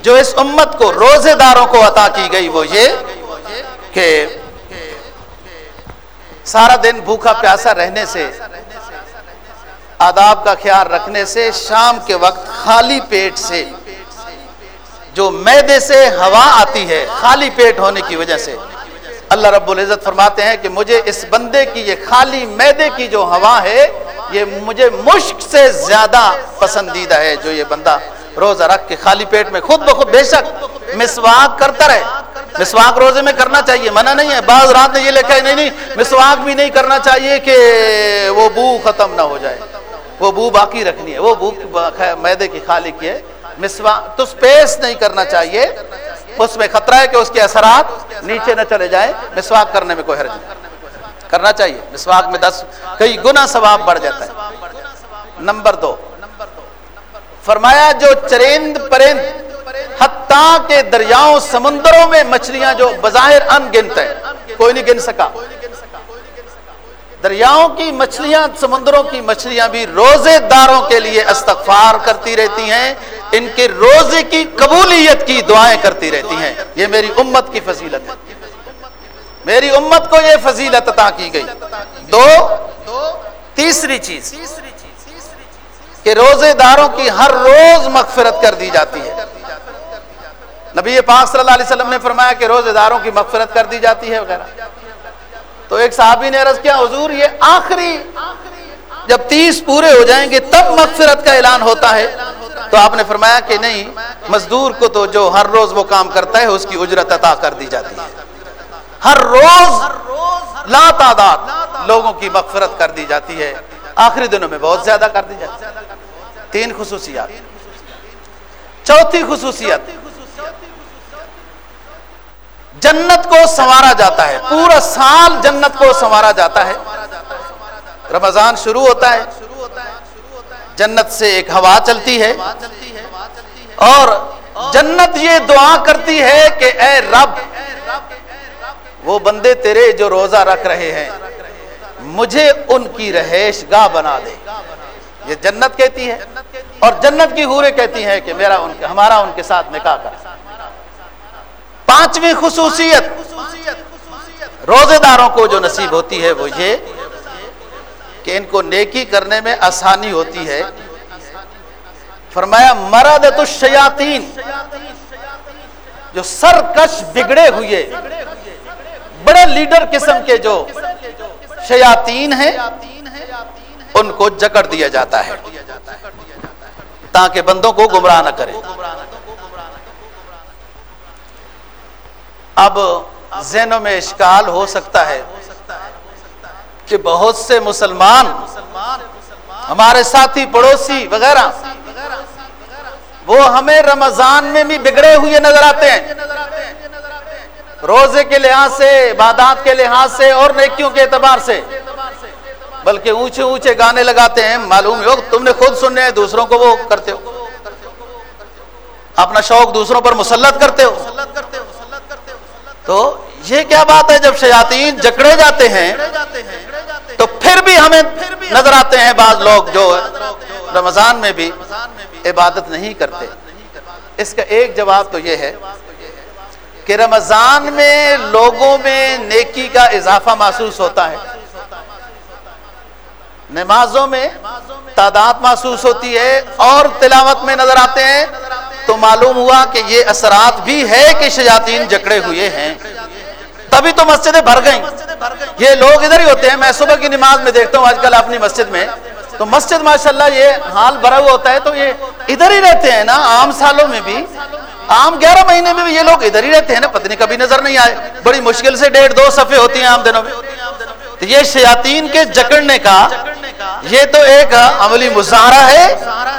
جو اس امت کو روزے داروں کو عطا کی گئی وہ یہ کہ سارا دن بھوکا پیاسا رہنے سے، آداب کا خیال رکھنے سے، شام کے وقت خالی پیٹ سے، جو میدے سے ہوا آتی ہے خالی پیٹ ہونے کی وجہ سے۔ اللہ رب العزت فرماتے ہیں کہ مجھے اس بندے کی، یہ خالی میدے کی جو ہوا ہے، یہ مجھے مشک سے زیادہ پسندیدہ ہے جو یہ بندہ روزہ رکھ کے خالی پیٹ میں خود بخود بے شک مسواک کرتا رہے۔ مسواک روزے میں کرنا چاہیے، منع نہیں ہے۔ بعض رات نے یہ لکھا ہے، نہیں نہیں، مسواک بھی نہیں کرنا چاہیے کہ وہ بو ختم نہ ہو جائے۔ وہ بو باقی رکھنی ہے۔ وہ بو میدے کی خالی کی ہے۔ مسواک، تو سپیس نہیں کرنا چاہیے۔ اس میں خطرہ ہے کہ اس کے اثرات نیچے نہ چلے جائیں، مسواک کرنے میں کوئی حرج نہیں۔ کرنا چاہیے، مسواک میں دس، کئی گنا ثواب بڑھ جاتا ہے۔ نمبر دو، فرمایا جو چرند پرند، حتیٰ کے دریاؤں، سمندروں میں مچھلیاں جو بظاہر ان گنت ہیں، کوئی نہیں گن سکا۔ دریاؤں کی مچھلیاں، سمندروں کی مچھلیاں بھی روزے داروں کے لیے استغفار کرتی رہتی ہیں۔ ان کے روزے کی قبولیت کی دعائیں کرتی رہتی ہیں۔ یہ میری امت کی فضیلت ہے۔ میری امت کو یہ فضیلت عطا کی گئی۔ دو، تیسری چیز، کہ روزے داروں کی ہر روز مغفرت کر دی جاتی ہے۔ نبی پاک صلی اللہ علیہ وسلم نے فرمایا کہ روزے داروں کی مغفرت کر دی جاتی ہے وغیرہ۔ تو ایک صحابی نے عرض کیا، حضور، یہ آخری جب تیس پورے ہو جائیں گے، تب مغفرت کا اعلان ہوتا ہے. تو آپ نے فرمایا کہ نہیں، مزدور کو تو جو ہر روز وہ کام کرتا ہے، اس کی اجرت عطا کر دی جاتی ہے۔ ہر روز لا تعداد لوگوں کی مغفرت کر دی جاتی ہے۔ آخری دنوں میں بہت زیادہ کر دی جاتی ہے۔ تین خصوصیات۔ چوتھی خصوصیت جنت کو سنوارا جاتا ہے، پورا سال جنت کو سنوارا جاتا ہے۔ رمضان شروع ہوتا ہے، جنت سے ایک ہوا چلتی ہے۔ اور جنت یہ دعا کرتی ہے کہ اے رب، وہ بندے تیرے جو روزہ رکھ رہے ہیں، مجھے ان کی رہائش گاہ بنا دے۔ یہ جنت کہتی ہے، اور جنت کی حورے کہتی ہیں کہ میرا ان کے، ہمارا ان کے ساتھ نکاح کر۔ پانچویں خصوصیت۔ روزے داروں کو جو نصیب ہوتی ہے وہ یہ کہ ان کو نیکی کرنے میں آسانی ہوتی ہے۔ فرمایا مرد تو شیاتین جو سرکش بگڑے ہوئے، بڑے لیڈر قسم کے جو شیاتین ہیں، ان کو جکڑ دیا جاتا ہے، تاکہ بندوں کو گمراہ نہ کرے۔ اب ذہنوں میں اشکال ہو سکتا ہے کہ بہت سے مسلمان، ہمارے ساتھی پڑوسی وغیرہ، وہ ہمیں رمضان میں بھی بگڑے ہوئے نظر آتے ہیں۔ روزے کے لحاظ سے، عبادات کے لحاظ سے اور نیکیوں کے اعتبار سے، بلکہ اونچے اونچے گانے لگاتے ہیں۔ معلوم ہو تم نے خود سننے ہیں، دوسروں کو وہ کرتے ہو۔ اپنا شوق دوسروں پر مسلط کرتے ہو۔ تو یہ کیا بات ہے جب شیاطین جکڑے جاتے ہیں، تو پھر بھی ہمیں نظر آتے ہیں بعض لوگ جو رمضان میں بھی عبادت نہیں کرتے۔ اس کا ایک جواب تو یہ ہے کہ رمضان میں لوگوں میں نیکی کا اضافہ محسوس ہوتا ہے۔ نمازوں میں تعداد محسوس ہوتی ہے اور تلاوت میں نظر آتے ہیں۔ تو معلوم ہوا کہ یہ اثرات بھی ہے کہ شیاطین جکڑے ہوئے ہیں۔ تبھی تو مسجدیں بھر گئیں۔ یہ لوگ ادھر ہی ہوتے ہیں۔ میں صبح کی نماز میں دیکھتا ہوں آج کل اپنی مسجد میں۔ تو مسجد ماشاءاللہ یہ حال بھرا ہوا ہوتا ہے۔ تو یہ ادھر ہی رہتے ہیں نا، عام سالوں میں بھی۔ عام گیارہ مہینے میں بھی یہ لوگ ادھر ہی رہتے ہیں نا۔ پتنی کبھی نظر نہیں آئے۔ بڑی مشکل سے ڈیڑھ دو صفحے ہوتی ہیں عام دنوں میں۔ تو یہ شیاطین کے جکڑنے کا یہ تو ایک عملی مظاہرہ ہے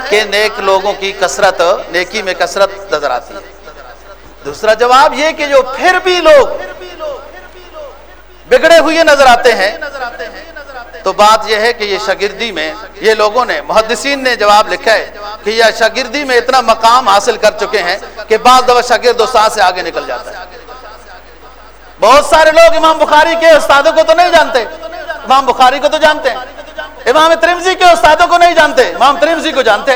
کہ نیک لوگوں کی کثرت، نیکی میں کثرت نظر آتی ہے۔ دوسرا جواب یہ کہ جو پھر بھی لوگ بگڑے ہوئے نظر آتے ہیں، تو بات یہ ہے کہ یہ شاگردی میں یہ لوگوں نے، محدثین نے جواب لکھا ہے کہ یہ شاگردی میں اتنا مقام حاصل کر چکے ہیں کہ بعض دفعہ شاگرد استاد سے آگے نکل جاتا ہے۔ بہت سارے لوگ امام بخاری کے استادوں کو تو نہیں جانتے، امام بخاری کو تو جانتے ہیں۔ امام ترمزی کے استادوں کو نہیں جانتے، امام ترمزی کو جانتے،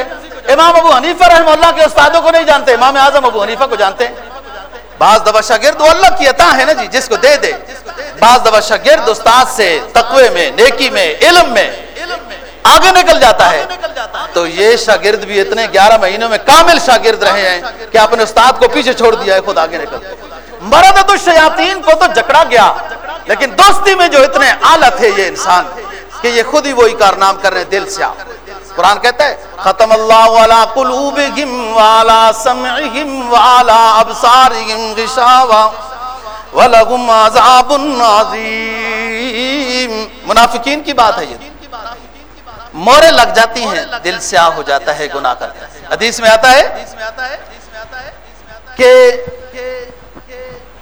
امام ابو حنیفہ رحم اللہ کے استادوں کو نہیں جانتے، امام اعظم ابو حنیفہ کو جانتے۔ بعض دفعہ شاگرد وہ اللہ کی عطا ہے نا جی جس کو دے دے۔ بعض دفعہ شاگرد استاد سے تقوی میں، نیکی میں، علم میں آگے نکل جاتا ہے۔ تو یہ شاگرد بھی اتنے گیارہ مہینوں میں کامل شاگرد رہے ہیں کہ اپنے استاد کو پیچھے چھوڑ دیا ہے، خود آگے نکل۔ مرد تو شیاطین کو تو جکڑا گیا، لیکن دوستی میں جو اتنے آلہ تھے یہ انسان۔ کہ یہ خود ہی وہی کارنام کر رہے ہیں، دل سے قرآن کہتا ہے، ختم اللہ والا قلوبہم والا سمعہم والا ابصارہم غشاوا ولہم عذاب عظیم۔ منافقین کی بات ہے یہ۔ مورے لگ جاتی ہیں، دل سیاہ ہو جاتا ہے، گناہ کرتا ہے۔ حدیث میں آتا ہے کہ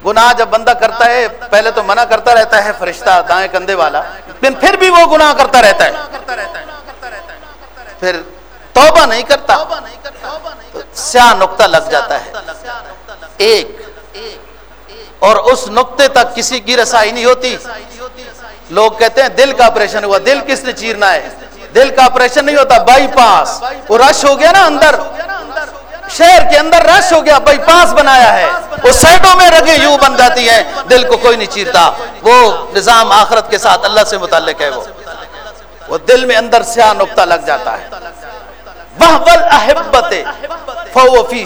گناہ جب بندہ کرتا ہے، پہلے تو منع کرتا رہتا ہے، فرشتہ دائیں کندھے والا، لیکن پھر بھی وہ گناہ کرتا رہتا ہے۔ پھر توبہ نہیں کرتا سیاہ نقطہ لگ جاتا ہے۔ ایک، اور اس نقطے تک کسی کی رسائی نہیں ہوتی۔ لوگ کہتے ہیں، دل کا آپریشن ہوا، دل کس نے چیرنا ہے؟ دل کا آپریشن نہیں ہوتا، بائی پاس، وہ رش ہو گیا نا اندر۔ شہر کے اندر رش ہو گیا بائی پاس بنایا ہے۔ وہ سائڈوں میں رگے یوں بن جاتی ہیں، دل کو کوئی نہیں چیرتا۔ وہ نظام آخرت کے ساتھ اللہ سے متعلق ہے وہ۔ وہ دل میں اندر سیاہ نقطہ لگ جاتا ہے۔ وحول احبت فو فی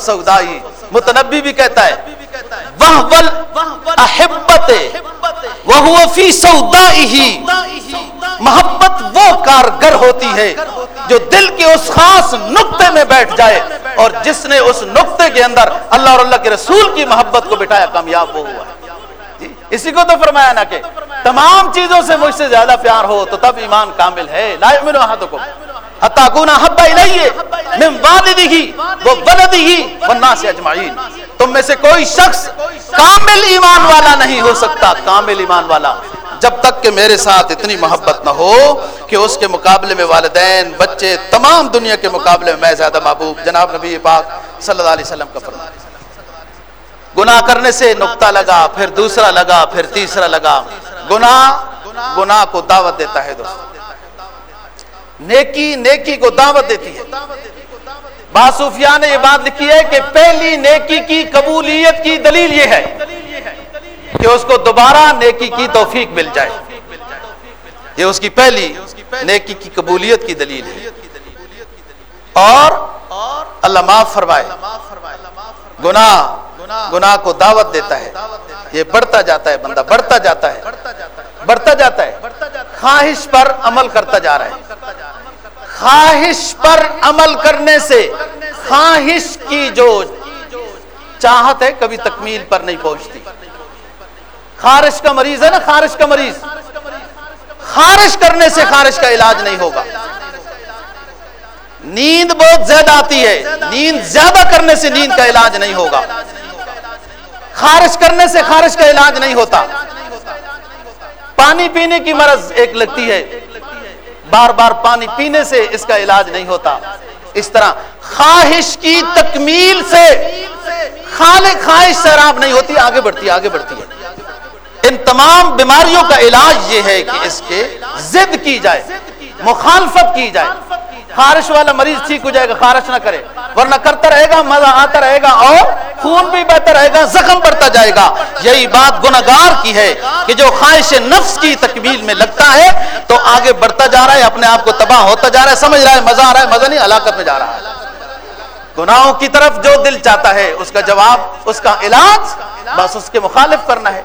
سودائی متنبی بھی کہتا ہے احبت فی سودائی محبت وہ کارگر ہوتی ہے جو دل کے اس خاص نقطے میں بیٹھ جائے اور جس نے اس نقطے کے اندر اللہ اور اللہ کے رسول کی محبت کو بٹھایا، کامیاب وہ ہوا۔ ہے اسی کو تو فرمایا نا کہ تمام چیزوں سے مجھ سے زیادہ پیار ہو تو تب ایمان کامل ہے۔ لا یؤمن احدکم۔ حتی کون حب الیہ من والدہ و ولدہ والناس اجمعین۔ تم میں سے کوئی شخص کامل ایمان والا نہیں ہو سکتا، کامل ایمان والا۔ جب تک کہ میرے ساتھ اتنی محبت نہ ہو کہ اس کے مقابلے میں والدین، بچے، تمام دنیا کے مقابلے میں میں زیادہ محبوب۔ جناب نبی پاک صلی اللہ علیہ وسلم کا فرمان۔ گناہ کرنے سے نقطہ لگا، پھر دوسرا لگا، پھر تیسرا لگا۔ گناہ گناہ کو دعوت دیتا ہے دوست نیکی نیکی کو دعوت دیتی ہے۔ باسوفیا نے یہ بات لکھی ہے کہ پہلی نیکی کی قبولیت کی دلیل یہ ہے کہ اس کو دوبارہ نیکی کی توفیق مل جائے۔ یہ اس کی پہلی نیکی کی قبولیت کی دلیل ہے۔ اور اللہ معاف فرمائے۔ گناہ گناہ کو دعوت دیتا ہے۔ یہ بڑھتا جاتا ہے بندہ، بڑھتا جاتا ہے۔ بڑھتا جاتا ہے۔ خواہش پر عمل کرتا جا رہا ہے۔ خواہش پر عمل کرنے سے خواہش کی جو چاہت ہے کبھی تکمیل پر نہیں پہنچتی۔ خارش کا مریض ہے نا، خارش کا مریض۔ خارش کرنے سے خارش کا علاج نہیں ہوگا۔ نیند بہت زیادہ آتی ہے۔ نیند زیادہ کرنے سے نیند کا علاج نہیں ہوگا۔ خارش کرنے سے خارش کا علاج نہیں ہوتا۔ پانی پینے کی مرض ایک لگتی ہے۔ بار بار پانی پینے سے اس کا علاج نہیں ہوتا۔ اس طرح خواہش کی تکمیل سے خالق خواہش سیراب نہیں ہوتی، آگے بڑھتی آگے بڑھتی ہے۔ ان تمام بیماریوں کا علاج یہ ہے کہ اس کے زد کی جائے۔ مخالفت کی جائے۔ خارش والا مریض ٹھیک ہو جائے گا، خارش نہ کرے۔ ورنہ کرتا رہے گا، مزہ آتا رہے گا اور خون بھی بہتر رہے گا، زخم بڑھتا جائے گا۔ یہی بات گناگار کی ہے کہ جو خواہش نفس کی تکمیل میں لگتا ہے تو آگے بڑھتا جا رہا ہے، اپنے آپ کو تباہ ہوتا جا رہا ہے، سمجھ رہا ہے، مزہ آ رہا ہے، مزہ نہیں، ہلاکت میں جا رہا ہے۔ گناہوں کی طرف جو دل چاہتا ہے، اس کا جواب، اس کا علاج، بس اس کے مخالف کرنا ہے۔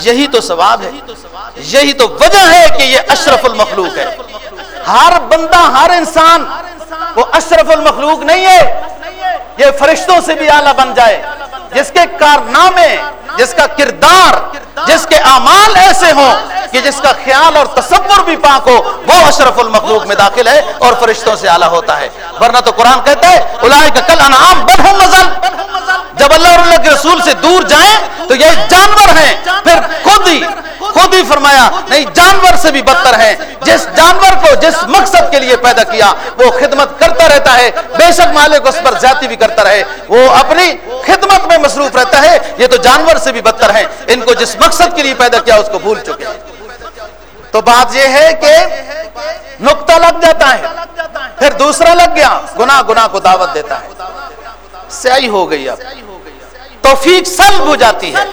یہی تو ثواب ہے، یہی تو وجہ ہے کہ یہ اشرف المخلوق ہے۔ ہر بندہ، ہر انسان وہ اشرف المخلوق نہیں ہے۔ یہ فرشتوں سے بھی اعلیٰ بن جائے۔ جس کے کارنامے، جس کا کردار، جس کے اعمال ایسے ہوں کہ جس کا خیال اور تصور بھی پاک ہو، وہ اشرف المخلوق میں داخل ہے اور فرشتوں سے اعلیٰ ہوتا ہے۔ ورنہ تو قرآن کہتا ہے الہی کا کل انعام بن مزل جب اللہ اور اللہ کے رسول سے دور جائیں تو یہ جانور ہیں۔ پھر خود ہی خود ہی فرمایا، نہیں، جانور سے بھی بدتر ہیں۔ جس جانور کو، جس مقصد کے لیے پیدا کیا، وہ خدمت کرتا رہتا ہے۔ بے شک مالک اس پر زیادتی بھی کرتا رہے۔ وہ اپنی خدمت میں مصروف رہتا ہے۔ یہ تو جانور سے بھی بدتر ہیں۔ ان کو جس مقصد کے لیے پیدا کیا، اس کو بھول چکے تو بات یہ ہے کہ نقطہ لگ جاتا ہے۔ پھر دوسرا لگ گیا، گناہ گناہ کو دعوت دیتا ہے۔ سیائی ہو گئی اب۔ توفیق سلب ہو جاتی ہے۔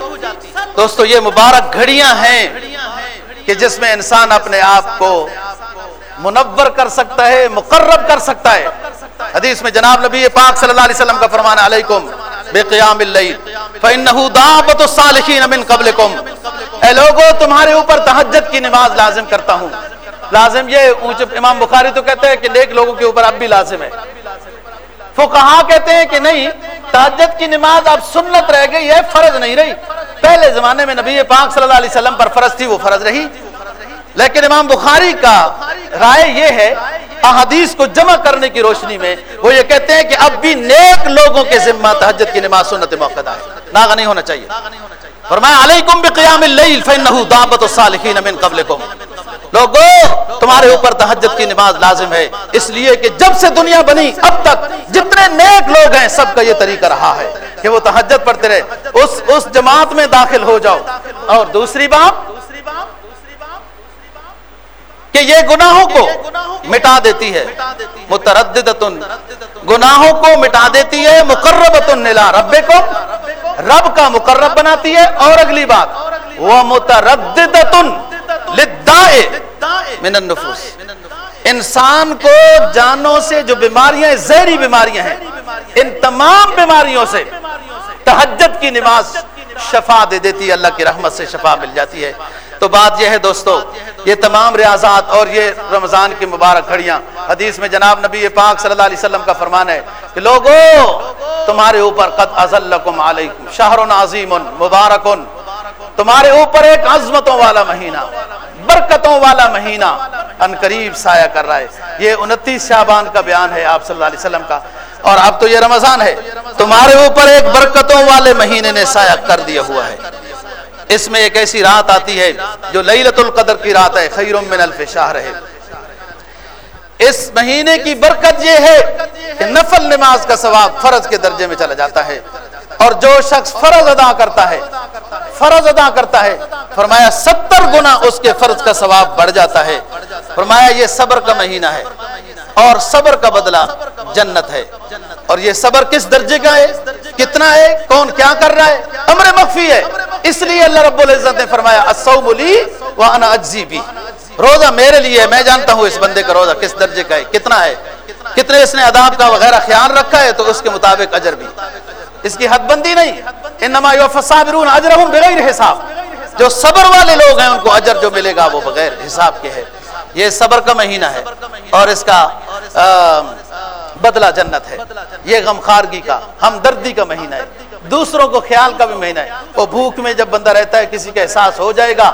دوستو، یہ مبارک گھڑیاں ہیں کہ جس میں انسان اپنے آپ کو منور کر سکتا ہے، مقرب کر سکتا ہے۔ حدیث میں جناب نبی پاک صلی اللہ علیہ وسلم کا فرمان علیکم بے قیام اللیل فَإِنَّهُ دَعْبَتُ الصَّالِحِينَ مِن قَبْلِكُمْ اے لوگو، تمہارے اوپر تحجد کی نماز لازم کرتا ہوں۔ لازم یہ امام بخاری تو کہتے ہیں کہ نیک لوگوں کے اوپر اب بھی لازم ہے۔ فقہا کہتے ہیں کہ نہیں تحجد کی نماز اب سنت رہ گئی ہے، فرض نہیں رہی۔ پہلے زمانے میں نبی پاک صلی اللہ علیہ وسلم پر فرض تھی، وہ فرض رہی۔ لیکن امام بخاری کا رائے یہ ہے، احادیث کو جمع کرنے کی روشنی میں وہ یہ کہتے ہیں کہ اب بھی نیک لوگوں کے ذمہ تحجد کی نماز سنت موقع ہے۔ ناغا نہیں ہونا چاہیے۔ فرمایا، علیکم بقیام اللیل فانه دعوت الصالحین من قبلکم۔ لوگو، تمہارے اوپر تحجد کی نماز لازم ہے۔ اس لیے کہ جب سے دنیا بنی، اب تک جتنے نیک لوگ ہیں، سب کا یہ طریقہ رہا ہے کہ وہ تحجد پڑھتے رہے۔ اس اس جماعت میں داخل ہو جاؤ۔ اور دوسری بات، کہ یہ گناہوں کو مٹا دیتی ہے۔ متردد گناہوں کو مٹا دیتی ہے۔ مقربت نلا رب کو رب کا مقرب بناتی ہے۔ اور اگلی بات وہ متردد من النفوس. انسان کو جانوں سے جو بیماریاں زہری بیماریاں ہیں ان تمام بیماریوں سے تحجد کی نماز شفا دے دیتی ہے اللہ کی رحمت سے شفا مل جاتی ہے۔ تو بات یہ ہے دوستو یہ تمام ریاضات اور یہ رمضان کی مبارک کھڑیاں حدیث میں جناب نبی پاک صلی اللہ علیہ وسلم کا فرمان ہے کہ لوگو تمہارے اوپر قد ازلکم علیکم شہر عظیم مبارک۔ تمہارے اوپر ایک عظمتوں والا مہینہ۔ برکتوں والا مہینہ ان قریب سایہ کر رہا ہے۔ یہ انتیس شعبان کا بیان ہے آپ صلی اللہ علیہ وسلم کا۔ اور اب تو یہ رمضان ہے۔ تمہارے اوپر ایک برکتوں والے مہینے نے سایہ کر دیا ہوا ہے۔ اس میں ایک ایسی رات آتی ہے جو لیلت القدر کی رات ہے خیر من الف شاہ رہے اس مہینے کی برکت یہ ہے کہ نفل نماز کا ثواب فرض کے درجے میں چلا جاتا ہے۔ اور جو شخص فرض ادا کرتا ہے، فرض ادا کرتا ہے، فرمایا ستر گنا اس کے فرض کا ثواب بڑھ جاتا ہے۔ فرمایا یہ صبر کا مہینہ ہے اور صبر کا بدلہ جنت ہے۔ اور یہ صبر کس درجے کا ہے؟ کتنا ہے؟ کون کیا کر رہا ہے؟ امر مخفی ہے۔ اس لیے اللہ رب العزت نے فرمایا، الصوم لی وانا اجزی بھی روزہ میرے لیے میں جانتا ہوں اس بندے کا روزہ کس درجے کا ہے، کتنا ہے۔ کتنے اس نے اداب کا وغیرہ خیال رکھا ہے، تو اس کے مطابق اجر بھی۔ اس کی حد بندی نہیں۔ انما یوفصابرون بغیر حساب۔ جو صبر والے لوگ ہیں، ان کو اجر جو ملے گا وہ بغیر حساب کے ہے۔ یہ صبر کا مہینہ ہے۔ اور اس کا بدلہ جنت ہے۔ یہ غمخارگی کا ہمدردی کا مہینہ ہے۔ دوسروں کو خیال کا بھی مہینہ ہے۔ وہ بھوک میں جب بندہ رہتا ہے، کسی کا احساس ہو جائے گا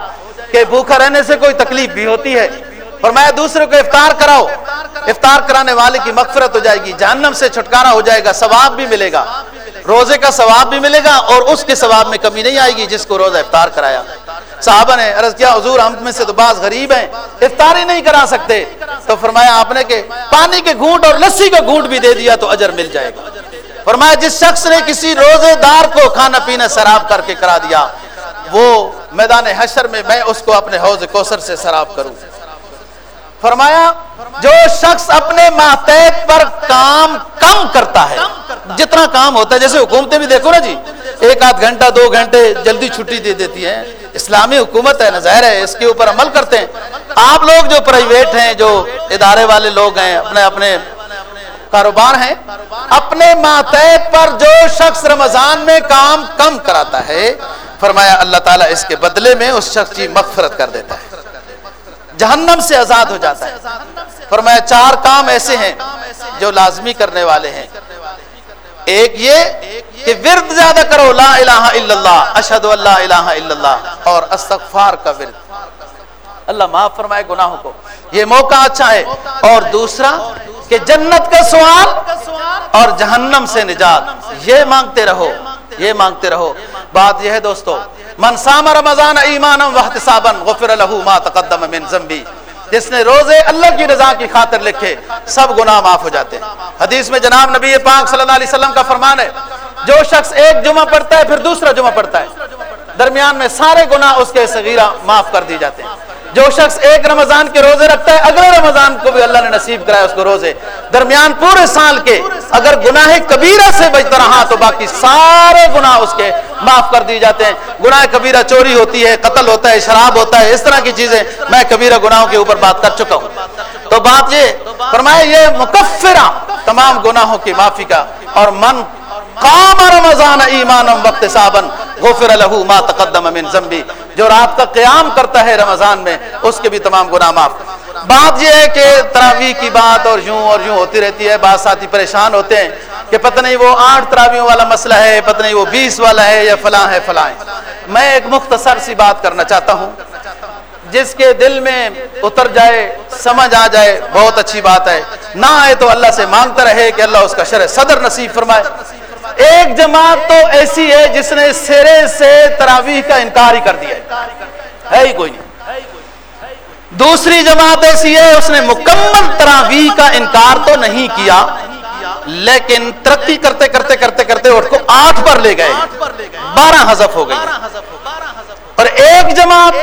کہ بھوکا رہنے سے کوئی تکلیف بھی ہوتی ہے۔ اور میں دوسرے کو افطار کراؤ۔ افطار کرانے والے کی مغفرت ہو جائے گی، جہنم سے چھٹکارا ہو جائے گا، ثواب بھی ملے گا۔ روزے کا ثواب بھی ملے گا اور اس کے ثواب میں کمی نہیں آئے گی جس کو روزہ افطار کرایا۔ صحابہ نے عرض کیا، حضور، ہم میں سے تو بعض غریب ہیں افطار ہی نہیں کرا سکتے۔ تو فرمایا، آپ نے کہ پانی کے گھونٹ اور لسی کا گھونٹ بھی دے دیا تو اجر مل جائے گا۔ فرمایا، جس شخص نے کسی روزے دار کو کھانا پینا شراب کر کے کرا دیا، وہ میدان حشر میں میں اس کو اپنے حوض کوثر سے شراب کروں۔ فرمایا، جو شخص اپنے ماتحت پر کام کم کرتا ہے، جتنا کام ہوتا ہے، جیسے حکومتیں بھی دیکھو نا جی ایک آدھ گھنٹہ، دو گھنٹے جلدی چھٹی دے دیتی ہیں۔ اسلامی حکومت ہے نظر ہے، اس کے اوپر عمل کرتے ہیں۔ آپ لوگ جو پرائیویٹ ہیں، جو ادارے والے لوگ ہیں، اپنے اپنے کاروبار ہیں، اپنے ماتحت پر جو شخص رمضان میں کام کم کراتا ہے، فرمایا اللہ تعالیٰ اس کے بدلے میں اس شخص کی مغفرت کر دیتا ہے۔ جہنم سے آزاد ہو جاتا ہے۔ فرمایا، چار کام ایسے ہیں جو لازمی کرنے والے ہیں۔ ایک یہ کہ ورد زیادہ کرو، لا الہ الا اللہ، اشہد اللہ الہ الا اللہ، اور استغفار کا ورد۔ اللہ معاف فرمائے گناہوں کو۔ یہ موقع اچھا ہے۔ اور دوسرا کہ جنت کا سوال اور جہنم سے نجات۔ یہ مانگتے رہو۔ یہ مانگتے رہو۔ بات یہ ہے دوستو، من سام رمضان ایمانا واحتسابا غفر له ما تقدم من ذنبی۔ جس نے روزے اللہ کی رضا کی خاطر لکھے، سب گناہ معاف ہو جاتے۔ ہیں حدیث میں جناب نبی پاک صلی اللہ علیہ وسلم کا فرمان ہے، جو شخص ایک جمعہ پڑھتا ہے، پھر دوسرا جمعہ پڑھتا ہے۔ درمیان میں سارے گناہ اس کے صغیرہ معاف کر دی جاتے ہیں۔ جو شخص ایک رمضان کے روزے رکھتا ہے، اگلے رمضان کو بھی اللہ نے نصیب کرایا اس کو روزے۔ درمیان پورے سال کے اگر گناہ کبیرہ سے بچتا رہا تو باقی سارے گناہ اس کے معاف کر دیے جاتے ہیں۔ گناہ کبیرہ چوری ہوتی ہے، قتل ہوتا ہے، شراب ہوتا ہے، اس طرح کی چیزیں میں کبیرہ گناہوں کے اوپر بات کر چکا ہوں۔ تو بات یہ فرمائے یہ مکفرہ تمام گناہوں کی معافی کا، اور من قام رمضان ایمان وقت صابن غفر له ما تقدم من ذنبی۔ جو رات کا قیام کرتا ہے رمضان میں، اس کے بھی تمام گناہ معاف۔ بات یہ ہے کہ تراویح کی بات اور یوں اور یوں ہوتی رہتی ہے، بعض ساتھی پریشان ہوتے ہیں کہ پتہ نہیں وہ آٹھ تراویوں والا مسئلہ ہے، پتہ نہیں وہ بیس والا ہے یا فلاں ہے فلاں۔ میں ایک مختصر سی بات کرنا چاہتا ہوں، جس کے دل میں اتر جائے، سمجھ آ جائے، بہت اچھی بات ہے۔ نہ آئے تو اللہ سے مانگتا رہے کہ اللہ اس کا شرح صدر نصیب فرمائے۔ ایک جماعت تو ایسی ہے جس نے سرے سے تراویح کا انکار ہی کر دیا ہے۔ ہی کوئی نہیں۔ دوسری جماعت ایسی ہے اس نے مکمل تراویح کا انکار تو نہیں کیا، لیکن ترقی کرتے کرتے کرتے کرتے اس کو آٹھ پر لے گئے۔ بارہ حذف ہو گئی۔ اور ایک جماعت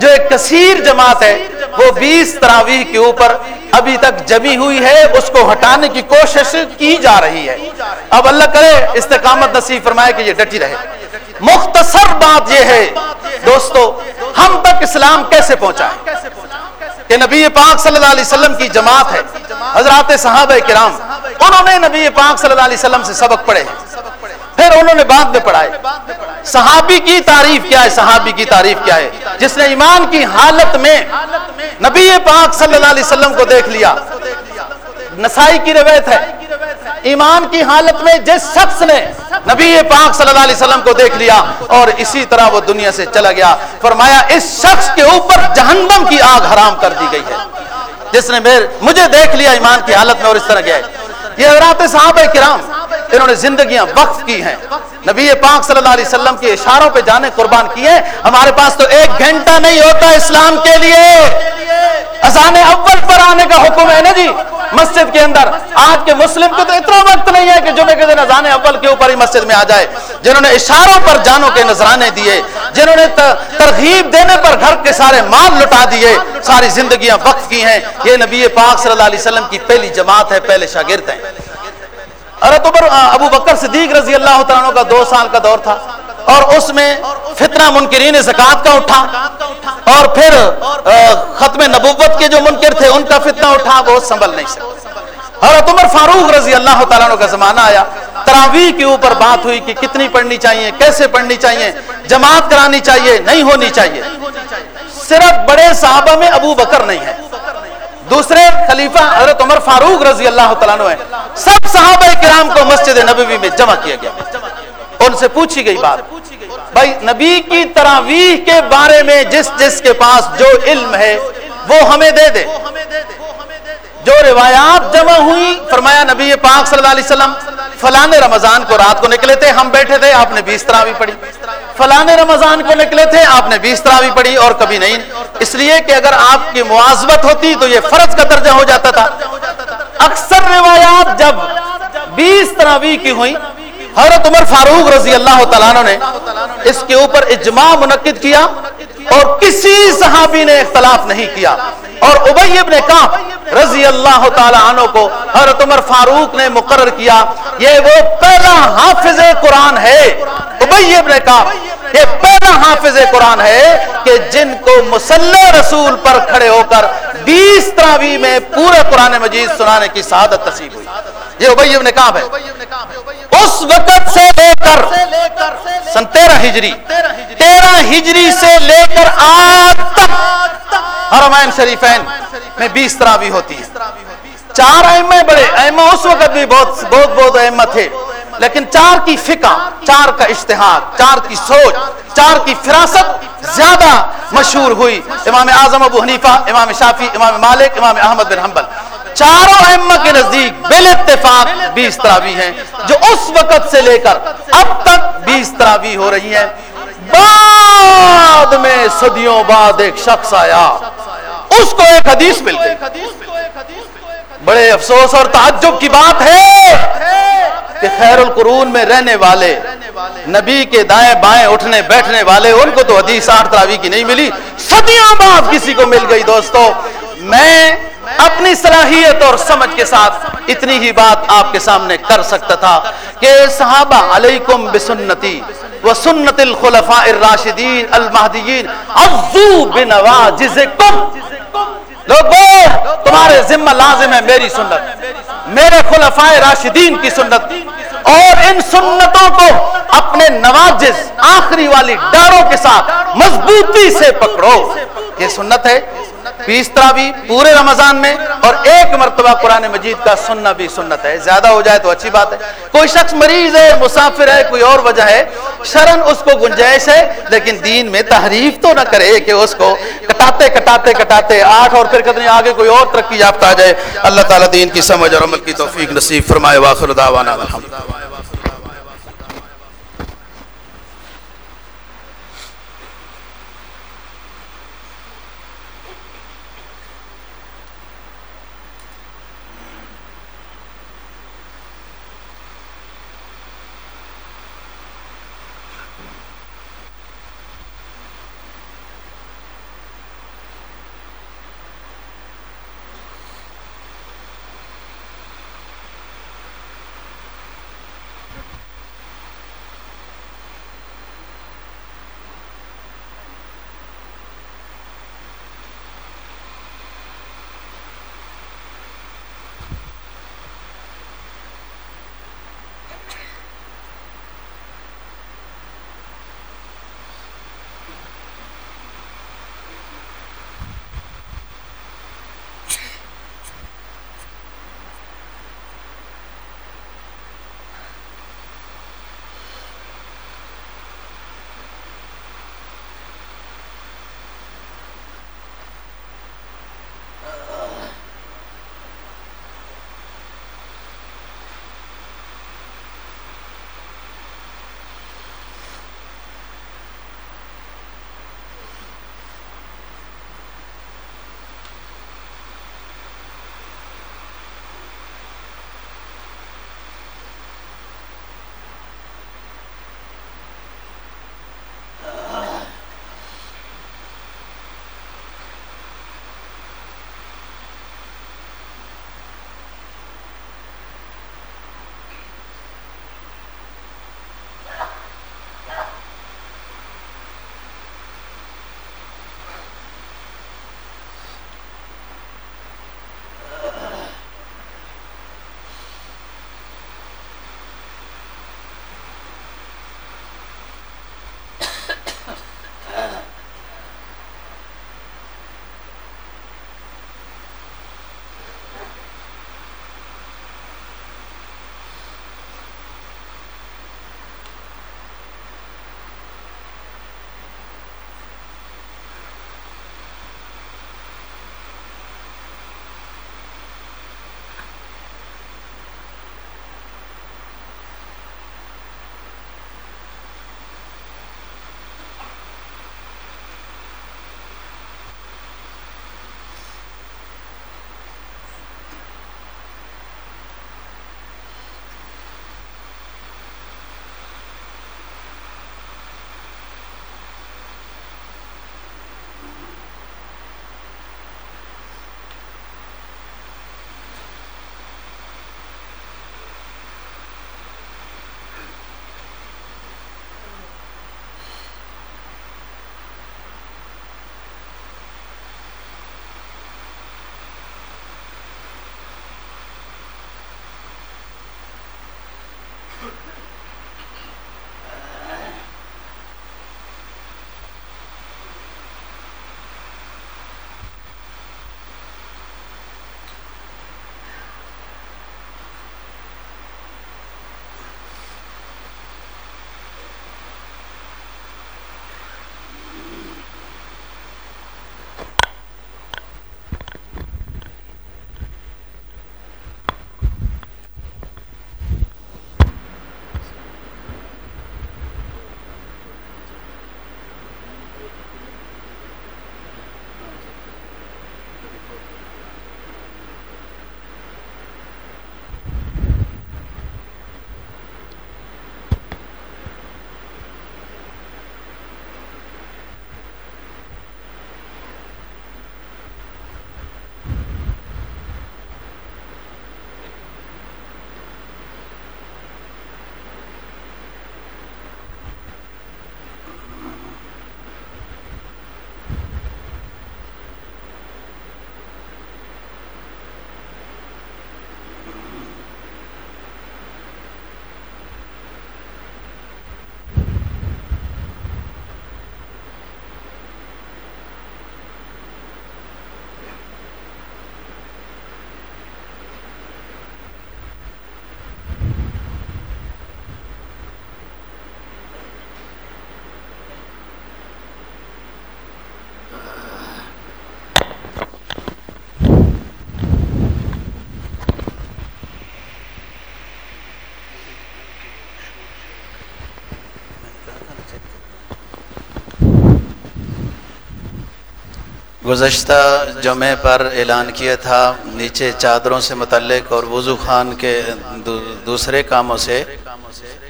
جو ایک کثیر جماعت ہے وہ بیس تراویح کے اوپر ابھی تک جمی ہوئی ہے اس کو ہٹانے کی کوشش کی جا رہی ہے۔ اب اللہ کرے استقامت نصیب فرمائے کہ یہ ڈٹی رہے۔ مختصر بات یہ ہے دوستو ہم تک اسلام کیسے پہنچا ہے؟ کہ نبی پاک صلی اللہ علیہ وسلم کی جماعت ہے۔ حضرات صحابہ کرام انہوں نے نبی پاک صلی اللہ علیہ وسلم سے سبق پڑھے۔ پھر انہوں نے بعد میں پڑھائے۔ صحابی کی تعریف کیا ہے؟ صحابی کی تعریف کیا ہے؟ جس نے ایمان کی حالت میں نبی پاک صلی اللہ علیہ وسلم کو دیکھ لیا۔ نسائی کی روایت ہے۔ ایمان کی حالت میں جس شخص نے نبی پاک صلی اللہ علیہ وسلم کو دیکھ لیا اور اسی طرح وہ دنیا سے چلا گیا۔ فرمایا، اس شخص کے اوپر جہنم کی آگ حرام کر دی گئی ہے۔ جس نے مجھے دیکھ لیا ایمان کی حالت میں اور اس طرح گیا یہ حضرات صحابہ کرام انہوں نے زندگیاں وقف کی ہیں۔ نبی پاک صلی اللہ علیہ وسلم کے اشاروں پہ جانے قربان کیے۔ ہمارے پاس تو ایک گھنٹہ نہیں ہوتا اسلام کے لیے۔ اذان اول پر آنے کا حکم ہے نا جی؟ مسجد کے اندر۔ آج کے مسلم کو تو اتنا وقت نہیں ہے کہ جمعے کے دن اذان اول کے اوپر ہی مسجد میں آ جائے۔ جنہوں نے اشاروں پر جانوں کے نذرانے دیے، جنہوں نے ترغیب دینے پر گھر کے سارے مال لٹا دیے۔ ساری زندگیاں وقف کی ہیں۔ یہ نبی پاک صلی اللہ علیہ وسلم کی پہلی جماعت ہے، پہلے شاگرد ہیں۔ ابو بکر صدیق رضی اللہ تعالیٰ کا دو سال کا دور تھا۔ اور اس میں فتنہ منکرین زکات کا اٹھا۔ اور پھر ختم نبوت کے جو منکر تھے، ان کا فتنہ اٹھا، وہ سنبھل نہیں سکتے حضرت عمر فاروق رضی اللہ تعالیٰ کا زمانہ آیا۔ تراویح کے اوپر بات ہوئی کہ کتنی پڑھنی چاہیے، کیسے پڑھنی چاہیے، جماعت کرانی چاہیے، نہیں ہونی چاہیے۔ صرف بڑے صحابہ میں ابو بکر نہیں ہے۔ دوسرے خلیفہ حضرت عمر فاروق رضی اللہ تعالیٰ ہے سب صحابہ کرام کو مسجد نبوی میں جمع کیا گیا۔ ان سے پوچھی گئی بات۔ بھائی، نبی کی تراویح کے بارے میں جس جس کے پاس جو علم ہے، وہ ہمیں دے دے۔ جو روایات جمع ہوئی، فرمایا نبی پاک صلی اللہ علیہ وسلم فلاں رمضان کو رات کو نکلے تھے، ہم بیٹھے تھے، آپ نے بیس تراوی پڑھی۔ فلاں رمضان کو نکلے تھے، آپ نے بیس تراوی پڑھی اور کبھی نہیں۔ اس لیے کہ اگر آپ کی موازبت ہوتی تو یہ فرض کا درجہ ہو جاتا تھا۔ اکثر روایات جب بیس تراوی کی ہوئی حضرت عمر فاروق رضی اللہ تعالیٰ نے اس کے اوپر اجماع منعقد کیا۔ اور کسی صحابی نے اختلاف نہیں کیا۔ اور ابی ابن کعب رضی اللہ تعالی عنہ کو حضرت عمر فاروق نے مقرر کیا، یہ وہ پہلا حافظ قرآن ہے۔ ابی ابن کعب، یہ پہلا حافظ قرآن ہے کہ جن کو مسلح رسول پر کھڑے ہو کر بیس تراوی میں پورے قرآن مجید سنانے کی سعادت نصیب ہوئی۔ یہ ابی ابن کعب ہے۔ اس وقت سے لے کر سن تیرہ ہجری تیرہ ہجری سے لے کر آج تک حرمین شریفین میں بیس تراوی ہوتی ہے۔ چار ائمہ بڑے، ائمہ اس وقت بھی بہت بہت بہت ائمہ تھے۔ لیکن چار کی فقہ، چار کا اشتہار چار کی سوچ، چار کی فراست زیادہ مشہور ہوئی۔ امام اعظم ابو حنیفہ، امام شافی امام مالک، امام احمد بن حنبل۔ چاروں احمد کے نزدیک بل اتفاق بیس تراوی ہیں، جو اس وقت سے لے کر اب تک بیس تراوی ہو رہی ہیں۔ بعد میں صدیوں بعد ایک شخص آیا، اس کو ایک حدیث مل گئی بڑے افسوس اور تعجب کی بات ہے کہ خیر القرون میں رہنے والے، نبی کے دائیں بائیں اٹھنے بیٹھنے والے، ان کو تو حدیث آٹھ تراوی کی نہیں ملی۔ صدیوں بعد کسی کو مل گئی دوستو، میں اپنی صلاحیت اور سمجھ کے ساتھ اتنی ہی بات آپ کے سامنے کر سکتا تھا کہ صحابہ علیکم بسنتی و سنت الخلفاء الراشدین المہدیین عزو بنواجزکم۔ لوگو تمہارے ذمہ لازم ہے میری سنت۔ میرے خلفاء راشدین کی سنت۔ اور ان سنتوں کو اپنے نواجز آخری والی ڈاروں کے ساتھ مضبوطی سے پکڑو۔ یہ سنت ہے۔ بیس تراوی پورے رمضان میں اور ایک مرتبہ قرآن مجید کا سننا بھی سنت ہے۔ زیادہ ہو جائے تو اچھی بات ہے۔ کوئی شخص مریض ہے، مسافر ہے، کوئی اور وجہ ہے، شرن اس کو گنجائش ہے، لیکن دین میں تحریف تو نہ کرے کہ اس کو کٹاتے کٹاتے کٹاتے، آٹھ اور پھر نہیں، آگے کوئی اور ترقی یافتہ آ جائے۔ اللہ تعالیٰ دین کی سمجھ اور عمل کی توفیق نصیب فرمائے واخر دعوانا الحمد گزشتہ جمعے پر اعلان کیا تھا، نیچے چادروں سے متعلق اور وضو خان کے دوسرے کاموں سے۔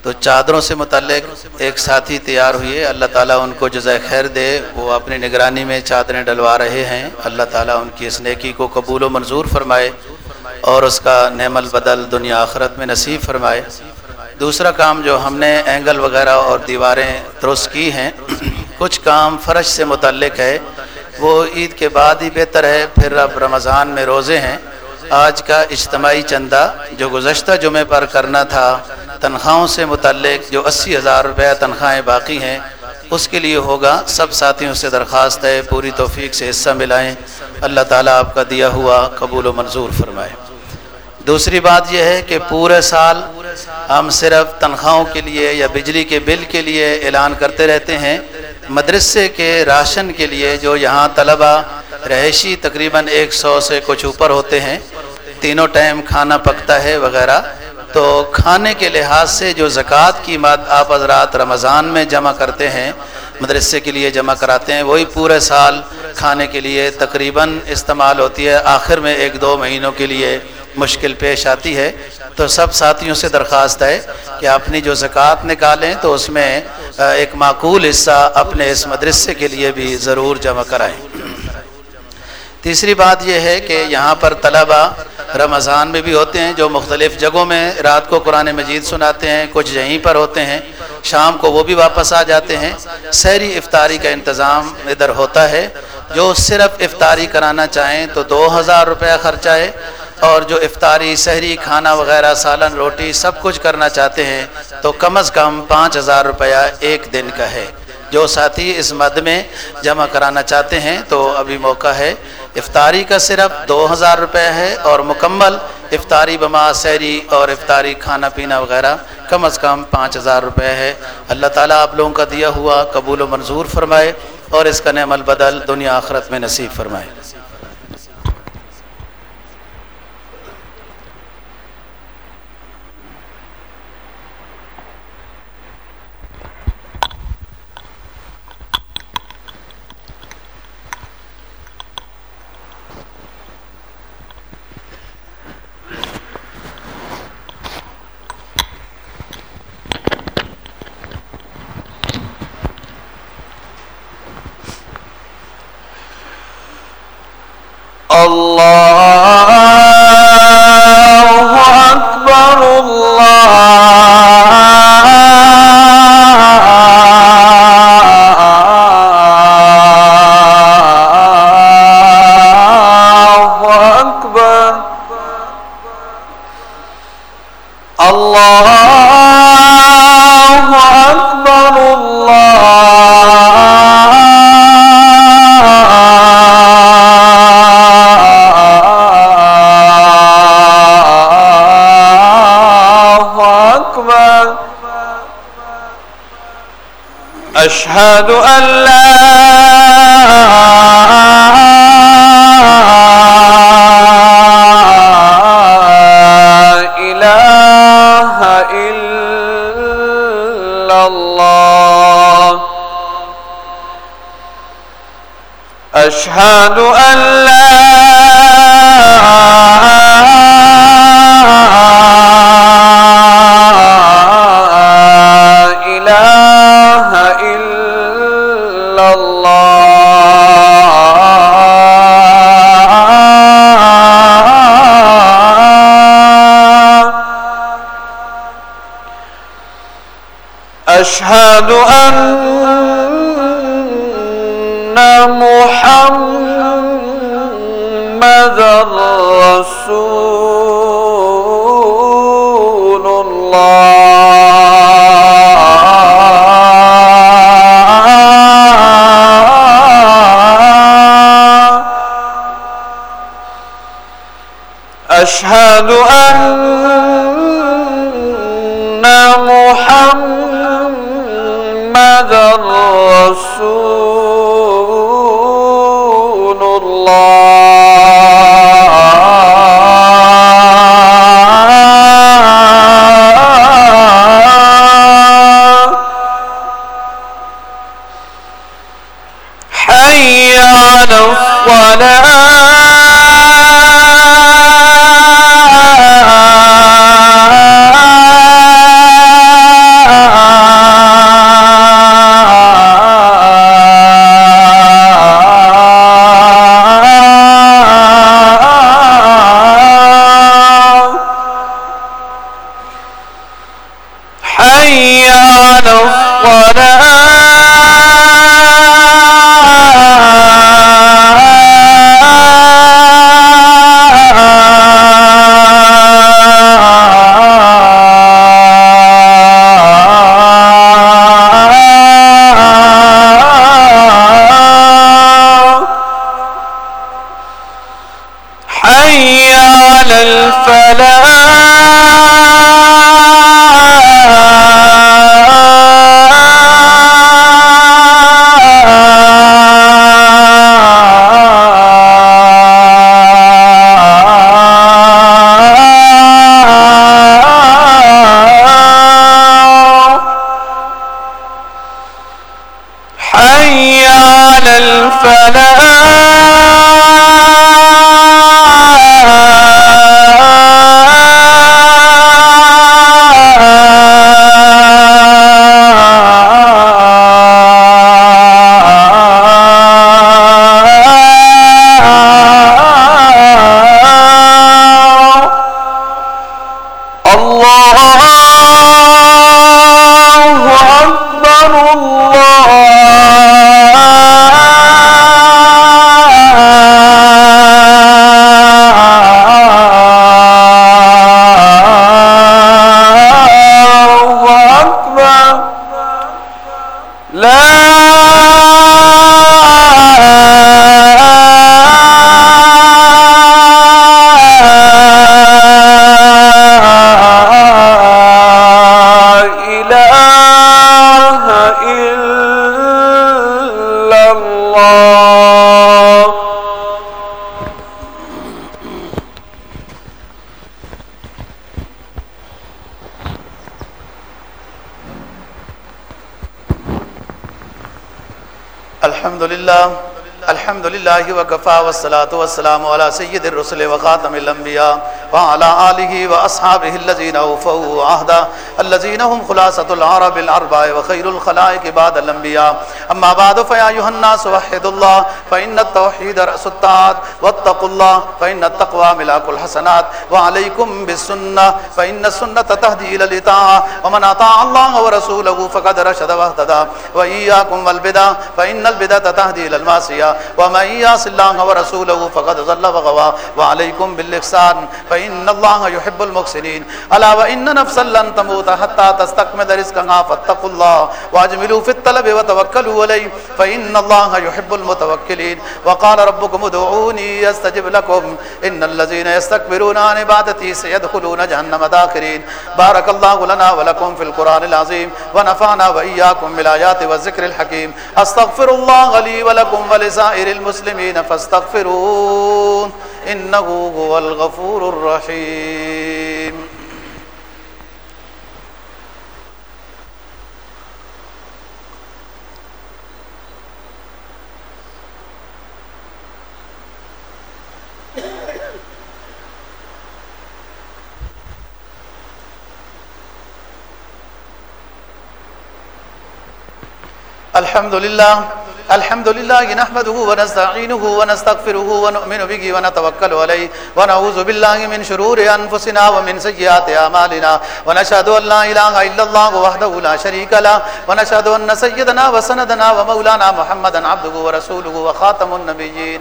تو چادروں سے متعلق ایک ساتھی تیار ہوئے، اللہ تعالیٰ ان کو جزائے خیر دے۔ وہ اپنی نگرانی میں چادریں ڈلوا رہے ہیں۔ اللہ تعالیٰ ان کی اس نیکی کو قبول و منظور فرمائے اور اس کا نعم البدل دنیا آخرت میں نصیب فرمائے۔ دوسرا کام جو ہم نے اینگل وغیرہ اور دیواریں درست کی ہیں، کچھ کام فرش سے متعلق ہے۔ وہ عید کے بعد ہی بہتر ہے۔ پھر اب رمضان میں روزے ہیں۔ آج کا اجتماعی چندہ جو گزشتہ جمعے پر کرنا تھا، تنخواہوں سے متعلق جو اسی ہزار روپے تنخواہیں باقی ہیں، اس کے لیے ہوگا۔ سب ساتھیوں سے درخواست ہے۔ پوری توفیق سے حصہ ملائیں۔ اللہ تعالیٰ آپ کا دیا ہوا قبول و منظور فرمائے۔ دوسری بات یہ ہے کہ پورے سال ہم صرف تنخواہوں کے لیے یا بجلی کے بل کے لیے اعلان کرتے رہتے ہیں۔ مدرسے کے راشن کے لیے جو یہاں طلبہ رہائشی تقریباً ایک سو سے کچھ اوپر ہوتے ہیں، تینوں ٹائم کھانا پکتا ہے وغیرہ، تو کھانے کے لحاظ سے جو زکوٰۃ کی ماد آپ حضرات رمضان میں جمع کرتے ہیں، مدرسے کے لیے جمع کراتے ہیں، وہی پورے سال کھانے کے لیے تقریباً استعمال ہوتی ہے آخر میں ایک دو مہینوں کے لیے۔ مشکل پیش آتی ہے، تو سب ساتھیوں سے درخواست ہے کہ اپنی جو زکوٰۃ نکالیں تو اس میں ایک معقول حصہ اپنے اس مدرسے کے لیے بھی ضرور جمع کرائیں۔ تیسری بات یہ ہے کہ یہاں پر طلبہ رمضان میں بھی ہوتے ہیں، جو مختلف جگہوں میں رات کو قرآن مجید سناتے ہیں، کچھ یہیں پر ہوتے ہیں، شام کو وہ بھی واپس آ جاتے ہیں۔ سحری افطاری کا انتظام ادھر ہوتا ہے۔ جو صرف افطاری کرانا چاہیں تو دو ہزار روپیہ خرچہ ہے۔ اور جو افطاری، سحری، کھانا وغیرہ، سالن، روٹی سب کچھ کرنا چاہتے ہیں، تو کم از کم پانچ ہزار روپیہ ایک دن کا ہے۔ جو ساتھی اس مد میں جمع کرانا چاہتے ہیں، تو ابھی موقع ہے۔ افطاری کا صرف دو ہزار روپے ہے اور مکمل افطاری بما، سحری اور افطاری کھانا پینا وغیرہ کم از کم پانچ ہزار روپے ہے۔ اللہ تعالیٰ آپ لوگوں کا دیا ہوا قبول و منظور فرمائے اور اس کا نعم البدل دنیا آخرت میں نصیب فرمائے۔ اللہ أشهد أن لا إله إلا الله. أشهد لله والصلاة والسلام على سيد الرسل وخاتم الأنبياء وعلى آله وأصحابه الذين أوفوا عهدا، الذين هم خلاصة العرب الأربع وخير الخلائق بعد الأنبياء. أما بعد، فيا أيها الناس، وحدوا الله، فإن التوحيد رأس الطاعات، واتقوا الله، فإن التقوى ملاك الحسنات. وعليكم بالسنة، فإن السنة تهدي إلى الإطاعة، ومن أطاع الله ورسوله فقد رشد واهتدى. وإياكم والبدع، فإن البدعة تهدي إلى المعصية، ومن يعص الله ورسوله فقد ضل وغوى، وعليكم بالإحسان، فإن الله يحب المحسنين. ألا وإن نفسا لن تموت حتى تستكمل رزقها فاتقوا الله، وأجملوا في الطلب وتوكلوا عليه، فإن الله يحب المتوكلين. وقال ربكم ادعوني يستجب لكم، إن الذين يستكبرون عن عبادتي سيدخلون جهنم داخرين. بارك الله لنا ولكم في القرآن العظيم، ونفعنا وإياكم بالآيات والذكر الحكيم. استغفر الله لي ولكم ولسائر المسلمين فاستغفروه إنه هو الغفور الرحيم. الحمد لله الحمد لله نحمده ونستعينه ونستغفره ونؤمن به ونتوكل عليه ونعوذ بالله من شرور أنفسنا ومن سيئات أعمالنا ونشهد أن لا إله إلا الله وحده لا شريك له ونشهد أن سيدنا وسندنا ومولانا محمدا عبده ورسوله وخاتم النبيين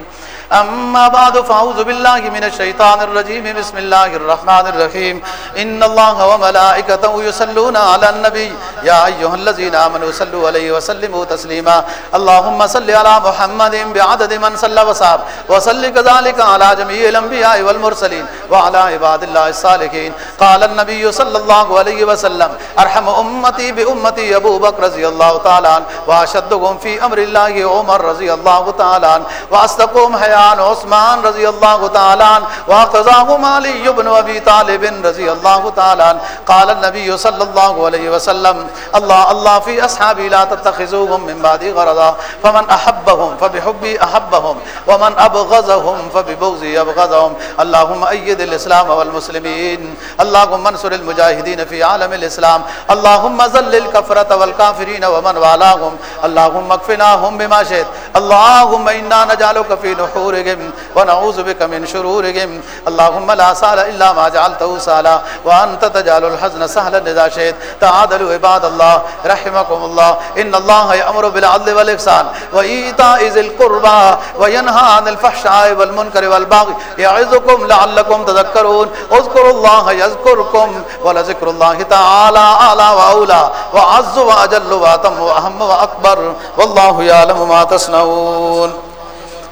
أما بعد، فأعوذ بالله من الشيطان الرجيم. بسم الله الرحمن الرحيم. إن الله وملائكته يصلون على النبي. يا أيها الذين آمنوا صلوا عليه وسلموا تسليما. اللهم صل على محمد بعدد من صلى وصاب. وصل كذلك على جميع الأنبياء والمرسلين وعلى عباد الله الصالحين. قال النبي صلى الله عليه وسلم أرحم أمتي بأمتي أبو بكر رضي الله تعالى عنه، وأشدهم في أمر الله عمر رضي الله تعالى عنه، وأصدقهم حياء عثمان رضي الله تعالى عنه وقضاهم علي بن أبي طالب رضي الله تعالى عنه قال النبي صلى الله عليه وسلم الله الله في أصحابي لا تتخذوهم من بعدي غرضا، فمن أحبهم فبحبي أحبهم ومن أبغضهم فببغضي أبغضهم اللهم أيد الإسلام والمسلمين اللهم انصر المجاهدين في عالم الإسلام اللهم ذل الكفرة والكافرين ومن والاهم اللهم اكفناهم بما شئت۔ اللهم إنا نجعلك في نحور۔ نحورهم ونعوذ بك من شرورهم. اللهم لا سهل إلا ما جعلته سهلا، وأنت تجعل الحزن سهلا إذا شئت. تعادلوا عباد الله، رحمكم الله. إن الله يأمر بالعدل والإحسان، وإيتاء ذي القربى، وينهى عن الفحشاء والمنكر والبغي. يعظكم لعلكم تذكرون. اذكروا الله يذكركم، ولذكر الله تعالى أعلى وأولى. وعز وأجل وأتم وأهم وأكبر. والله يعلم ما تصنعون.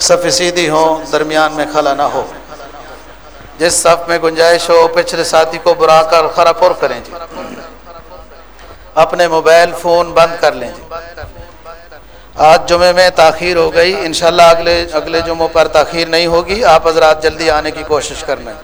صف سیدھی ہو درمیان میں خلا نہ ہو۔ جس صف میں گنجائش ہو، پچھلے ساتھی کو برا کر خرا پر کریں جی۔ اپنے موبائل فون بند کر لیں جی۔ آج جمعے میں تاخیر ہو گئی۔ انشاءاللہ اگلے اگلے جمعوں پر تاخیر نہیں ہوگی۔ آپ حضرات جلدی آنے کی کوشش کرنا ہے۔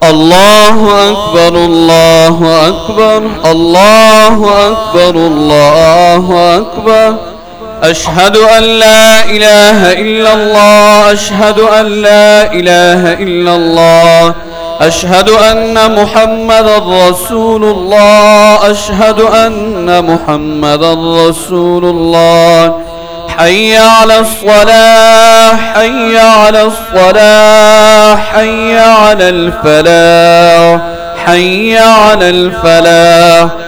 الله أكبر الله أكبر الله أكبر الله أكبر أشهد أن لا إله إلا الله، أشهد أن لا إله إلا الله، أشهد أن محمد رسول الله، أشهد أن محمد رسول الله. حي على الصلاة، حي على الصلاة، حي على الفلاح، حي على الفلاح.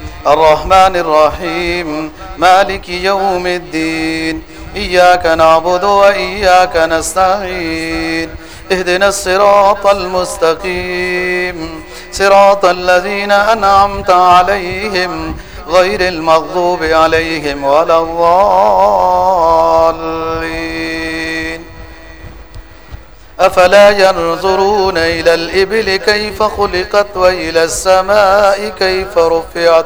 الرحمن الرحيم، مالك يوم الدين، إياك نعبد وإياك نستعين، اهدنا الصراط المستقيم، صراط الذين أنعمت عليهم، غير المغضوب عليهم ولا الضالين. أفلا ينظرون إلى الإبل كيف خلقت وإلى السماء كيف رفعت؟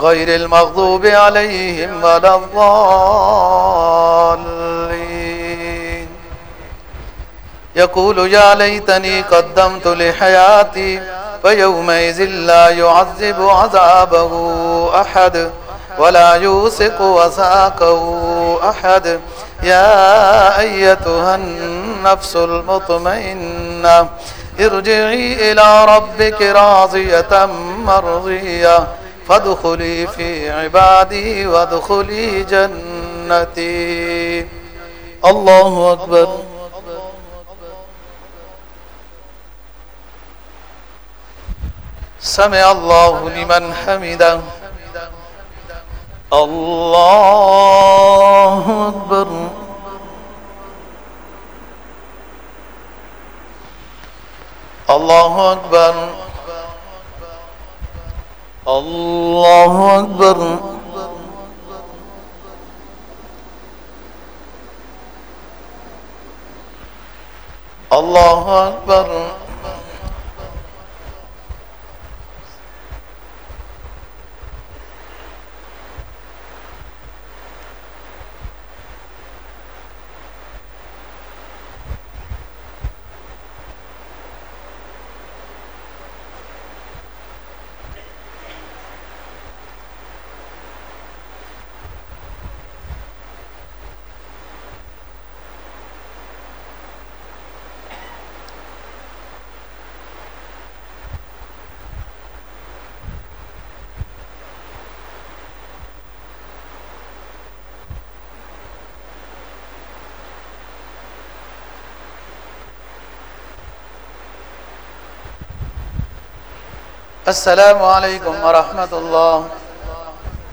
غير المغضوب عليهم ولا الضالين. يقول يا ليتني قدمت لحياتي فيومئذ لا يعذب عذابه أحد ولا يوسق وثاقه أحد. يا أيتها النفس المطمئنة ارجعي إلى ربك راضية مرضية. فادخلي في عبادي وادخلي جنتي الله أكبر سمع الله لمن حمده الله أكبر الله أكبر اللہ اکبر۔ اللہ اکبر۔ السلام عليكم ورحمة الله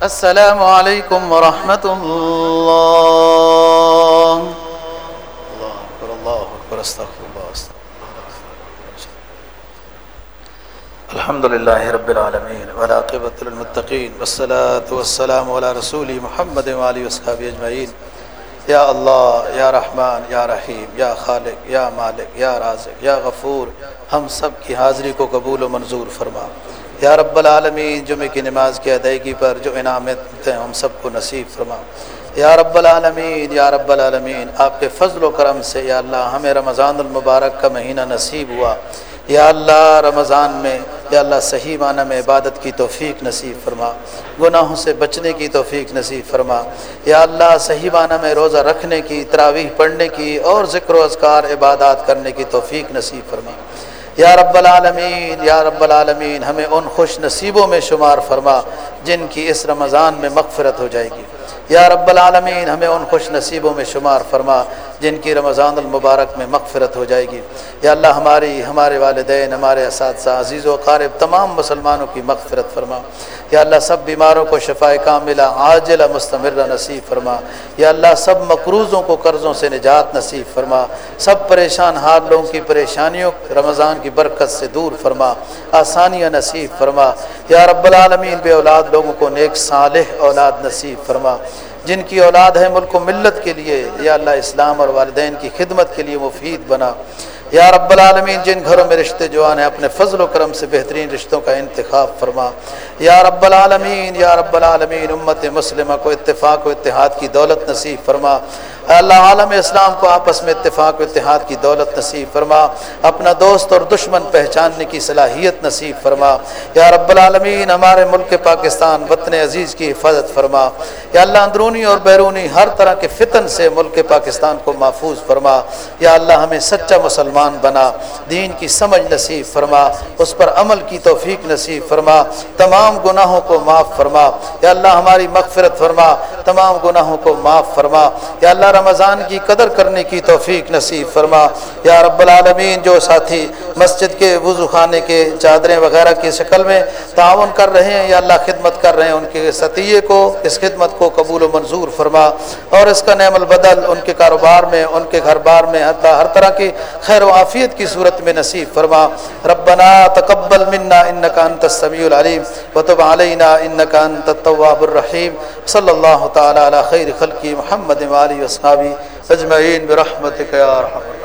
السلام علیکم ورحمۃ اللہ اللہ اکبر عليكم ورحمة الله الله الحمد للہ رب العالمین ولاقبۃ المطقین وسلاۃ والسلام علی رسول محمد علیہ وصحاب اجمعین۔ یا اللہ، یا رحمان، یا رحیم، یا خالق، یا مالک، یا رازق، یا غفور۔ ہم سب کی حاضری کو قبول و منظور فرما۔ یا رب العالمین جمعہ کی نماز کی ادائیگی پر جو انعامت ہیں، ہم سب کو نصیب فرما۔ یا رب العالمین، یا رب العالمین، آپ کے فضل و کرم سے یا اللہ، ہمیں رمضان المبارک کا مہینہ نصیب ہوا۔ یا اللہ، رمضان میں، یا اللہ، صحیح معنی میں عبادت کی توفیق نصیب فرما۔ گناہوں سے بچنے کی توفیق نصیب فرما۔ یا اللہ، صحیح معنی میں روزہ رکھنے کی، تراویح پڑھنے کی اور ذکر و اذکار عبادات کرنے کی توفیق نصیب فرما۔ یا رب العالمین، یا رب العالمین، ہمیں ان خوش نصیبوں میں شمار فرما جن کی اس رمضان میں مغفرت ہو جائے گی۔ یا رب العالمین، ہمیں ان خوش نصیبوں میں شمار فرما جن کی رمضان المبارک میں مغفرت ہو جائے گی۔ یا اللہ، ہماری، ہمارے والدین، ہمارے اساتذہ عزیز و قارب، تمام مسلمانوں کی مغفرت فرما۔ یا اللہ، سب بیماروں کو شفا کاملہ عاجل مستمرہ نصیب فرما۔ یا اللہ، سب مقروضوں کو قرضوں سے نجات نصیب فرما۔ سب پریشان حال لوگوں کی پریشانیوں، رمضان کی برکت سے دور فرما۔ آسانیاں نصیب فرما۔ یا رب العالمین، بے اولاد لوگوں کو نیک، صالح اولاد نصیب فرما۔ جن کی اولاد ہے ملک و ملت کے لیے، یا اللہ اسلام اور والدین کی خدمت کے لیے مفید بنا۔ یا رب العالمین، جن گھروں میں رشتے جوان ہیں، اپنے فضل و کرم سے بہترین رشتوں کا انتخاب فرما۔ یا رب العالمین، یا رب العالمین، امت مسلمہ کو اتفاق و اتحاد کی دولت نصیب فرما۔ اللہ، عالم اسلام کو آپس میں اتفاق و اتحاد کی دولت نصیب فرما۔ اپنا دوست اور دشمن پہچاننے کی صلاحیت نصیب فرما۔ یا رب العالمین، ہمارے ملک پاکستان، وطن عزیز کی حفاظت فرما۔ یا اللہ، اندرونی اور بیرونی ہر طرح کے فتن سے ملک پاکستان کو محفوظ فرما۔ یا اللہ، ہمیں سچا مسلمان بنا۔ دین کی سمجھ نصیب فرما، اس پر عمل کی توفیق نصیب فرما۔ تمام گناہوں کو معاف فرما۔ یا اللہ ہماری مغفرت فرما۔ تمام گناہوں کو معاف فرما۔ یا اللہ رمضان کی قدر کرنے کی توفیق نصیب فرما۔ یا رب العالمین، جو ساتھی مسجد کے وضو خانے کے چادریں وغیرہ کی شکل میں تعاون کر رہے ہیں، یا اللہ خدمت کر رہے ہیں، ان کے ستیے کو، اس خدمت کو قبول و منظور فرما۔ اور اس کا نعم البدل ان کے کاروبار میں، ان کے گھر بار میں ہر طرح کی خیر و عافیت کی صورت میں نصیب فرما۔ ربنا تقبل منا انك انت السميع العليم وتب علينا انك انت التواب الرحيم صلی اللہ تعالی علی خیر خلقی محمد وعلى اصحابه اجمعین برحمتک یا ارحم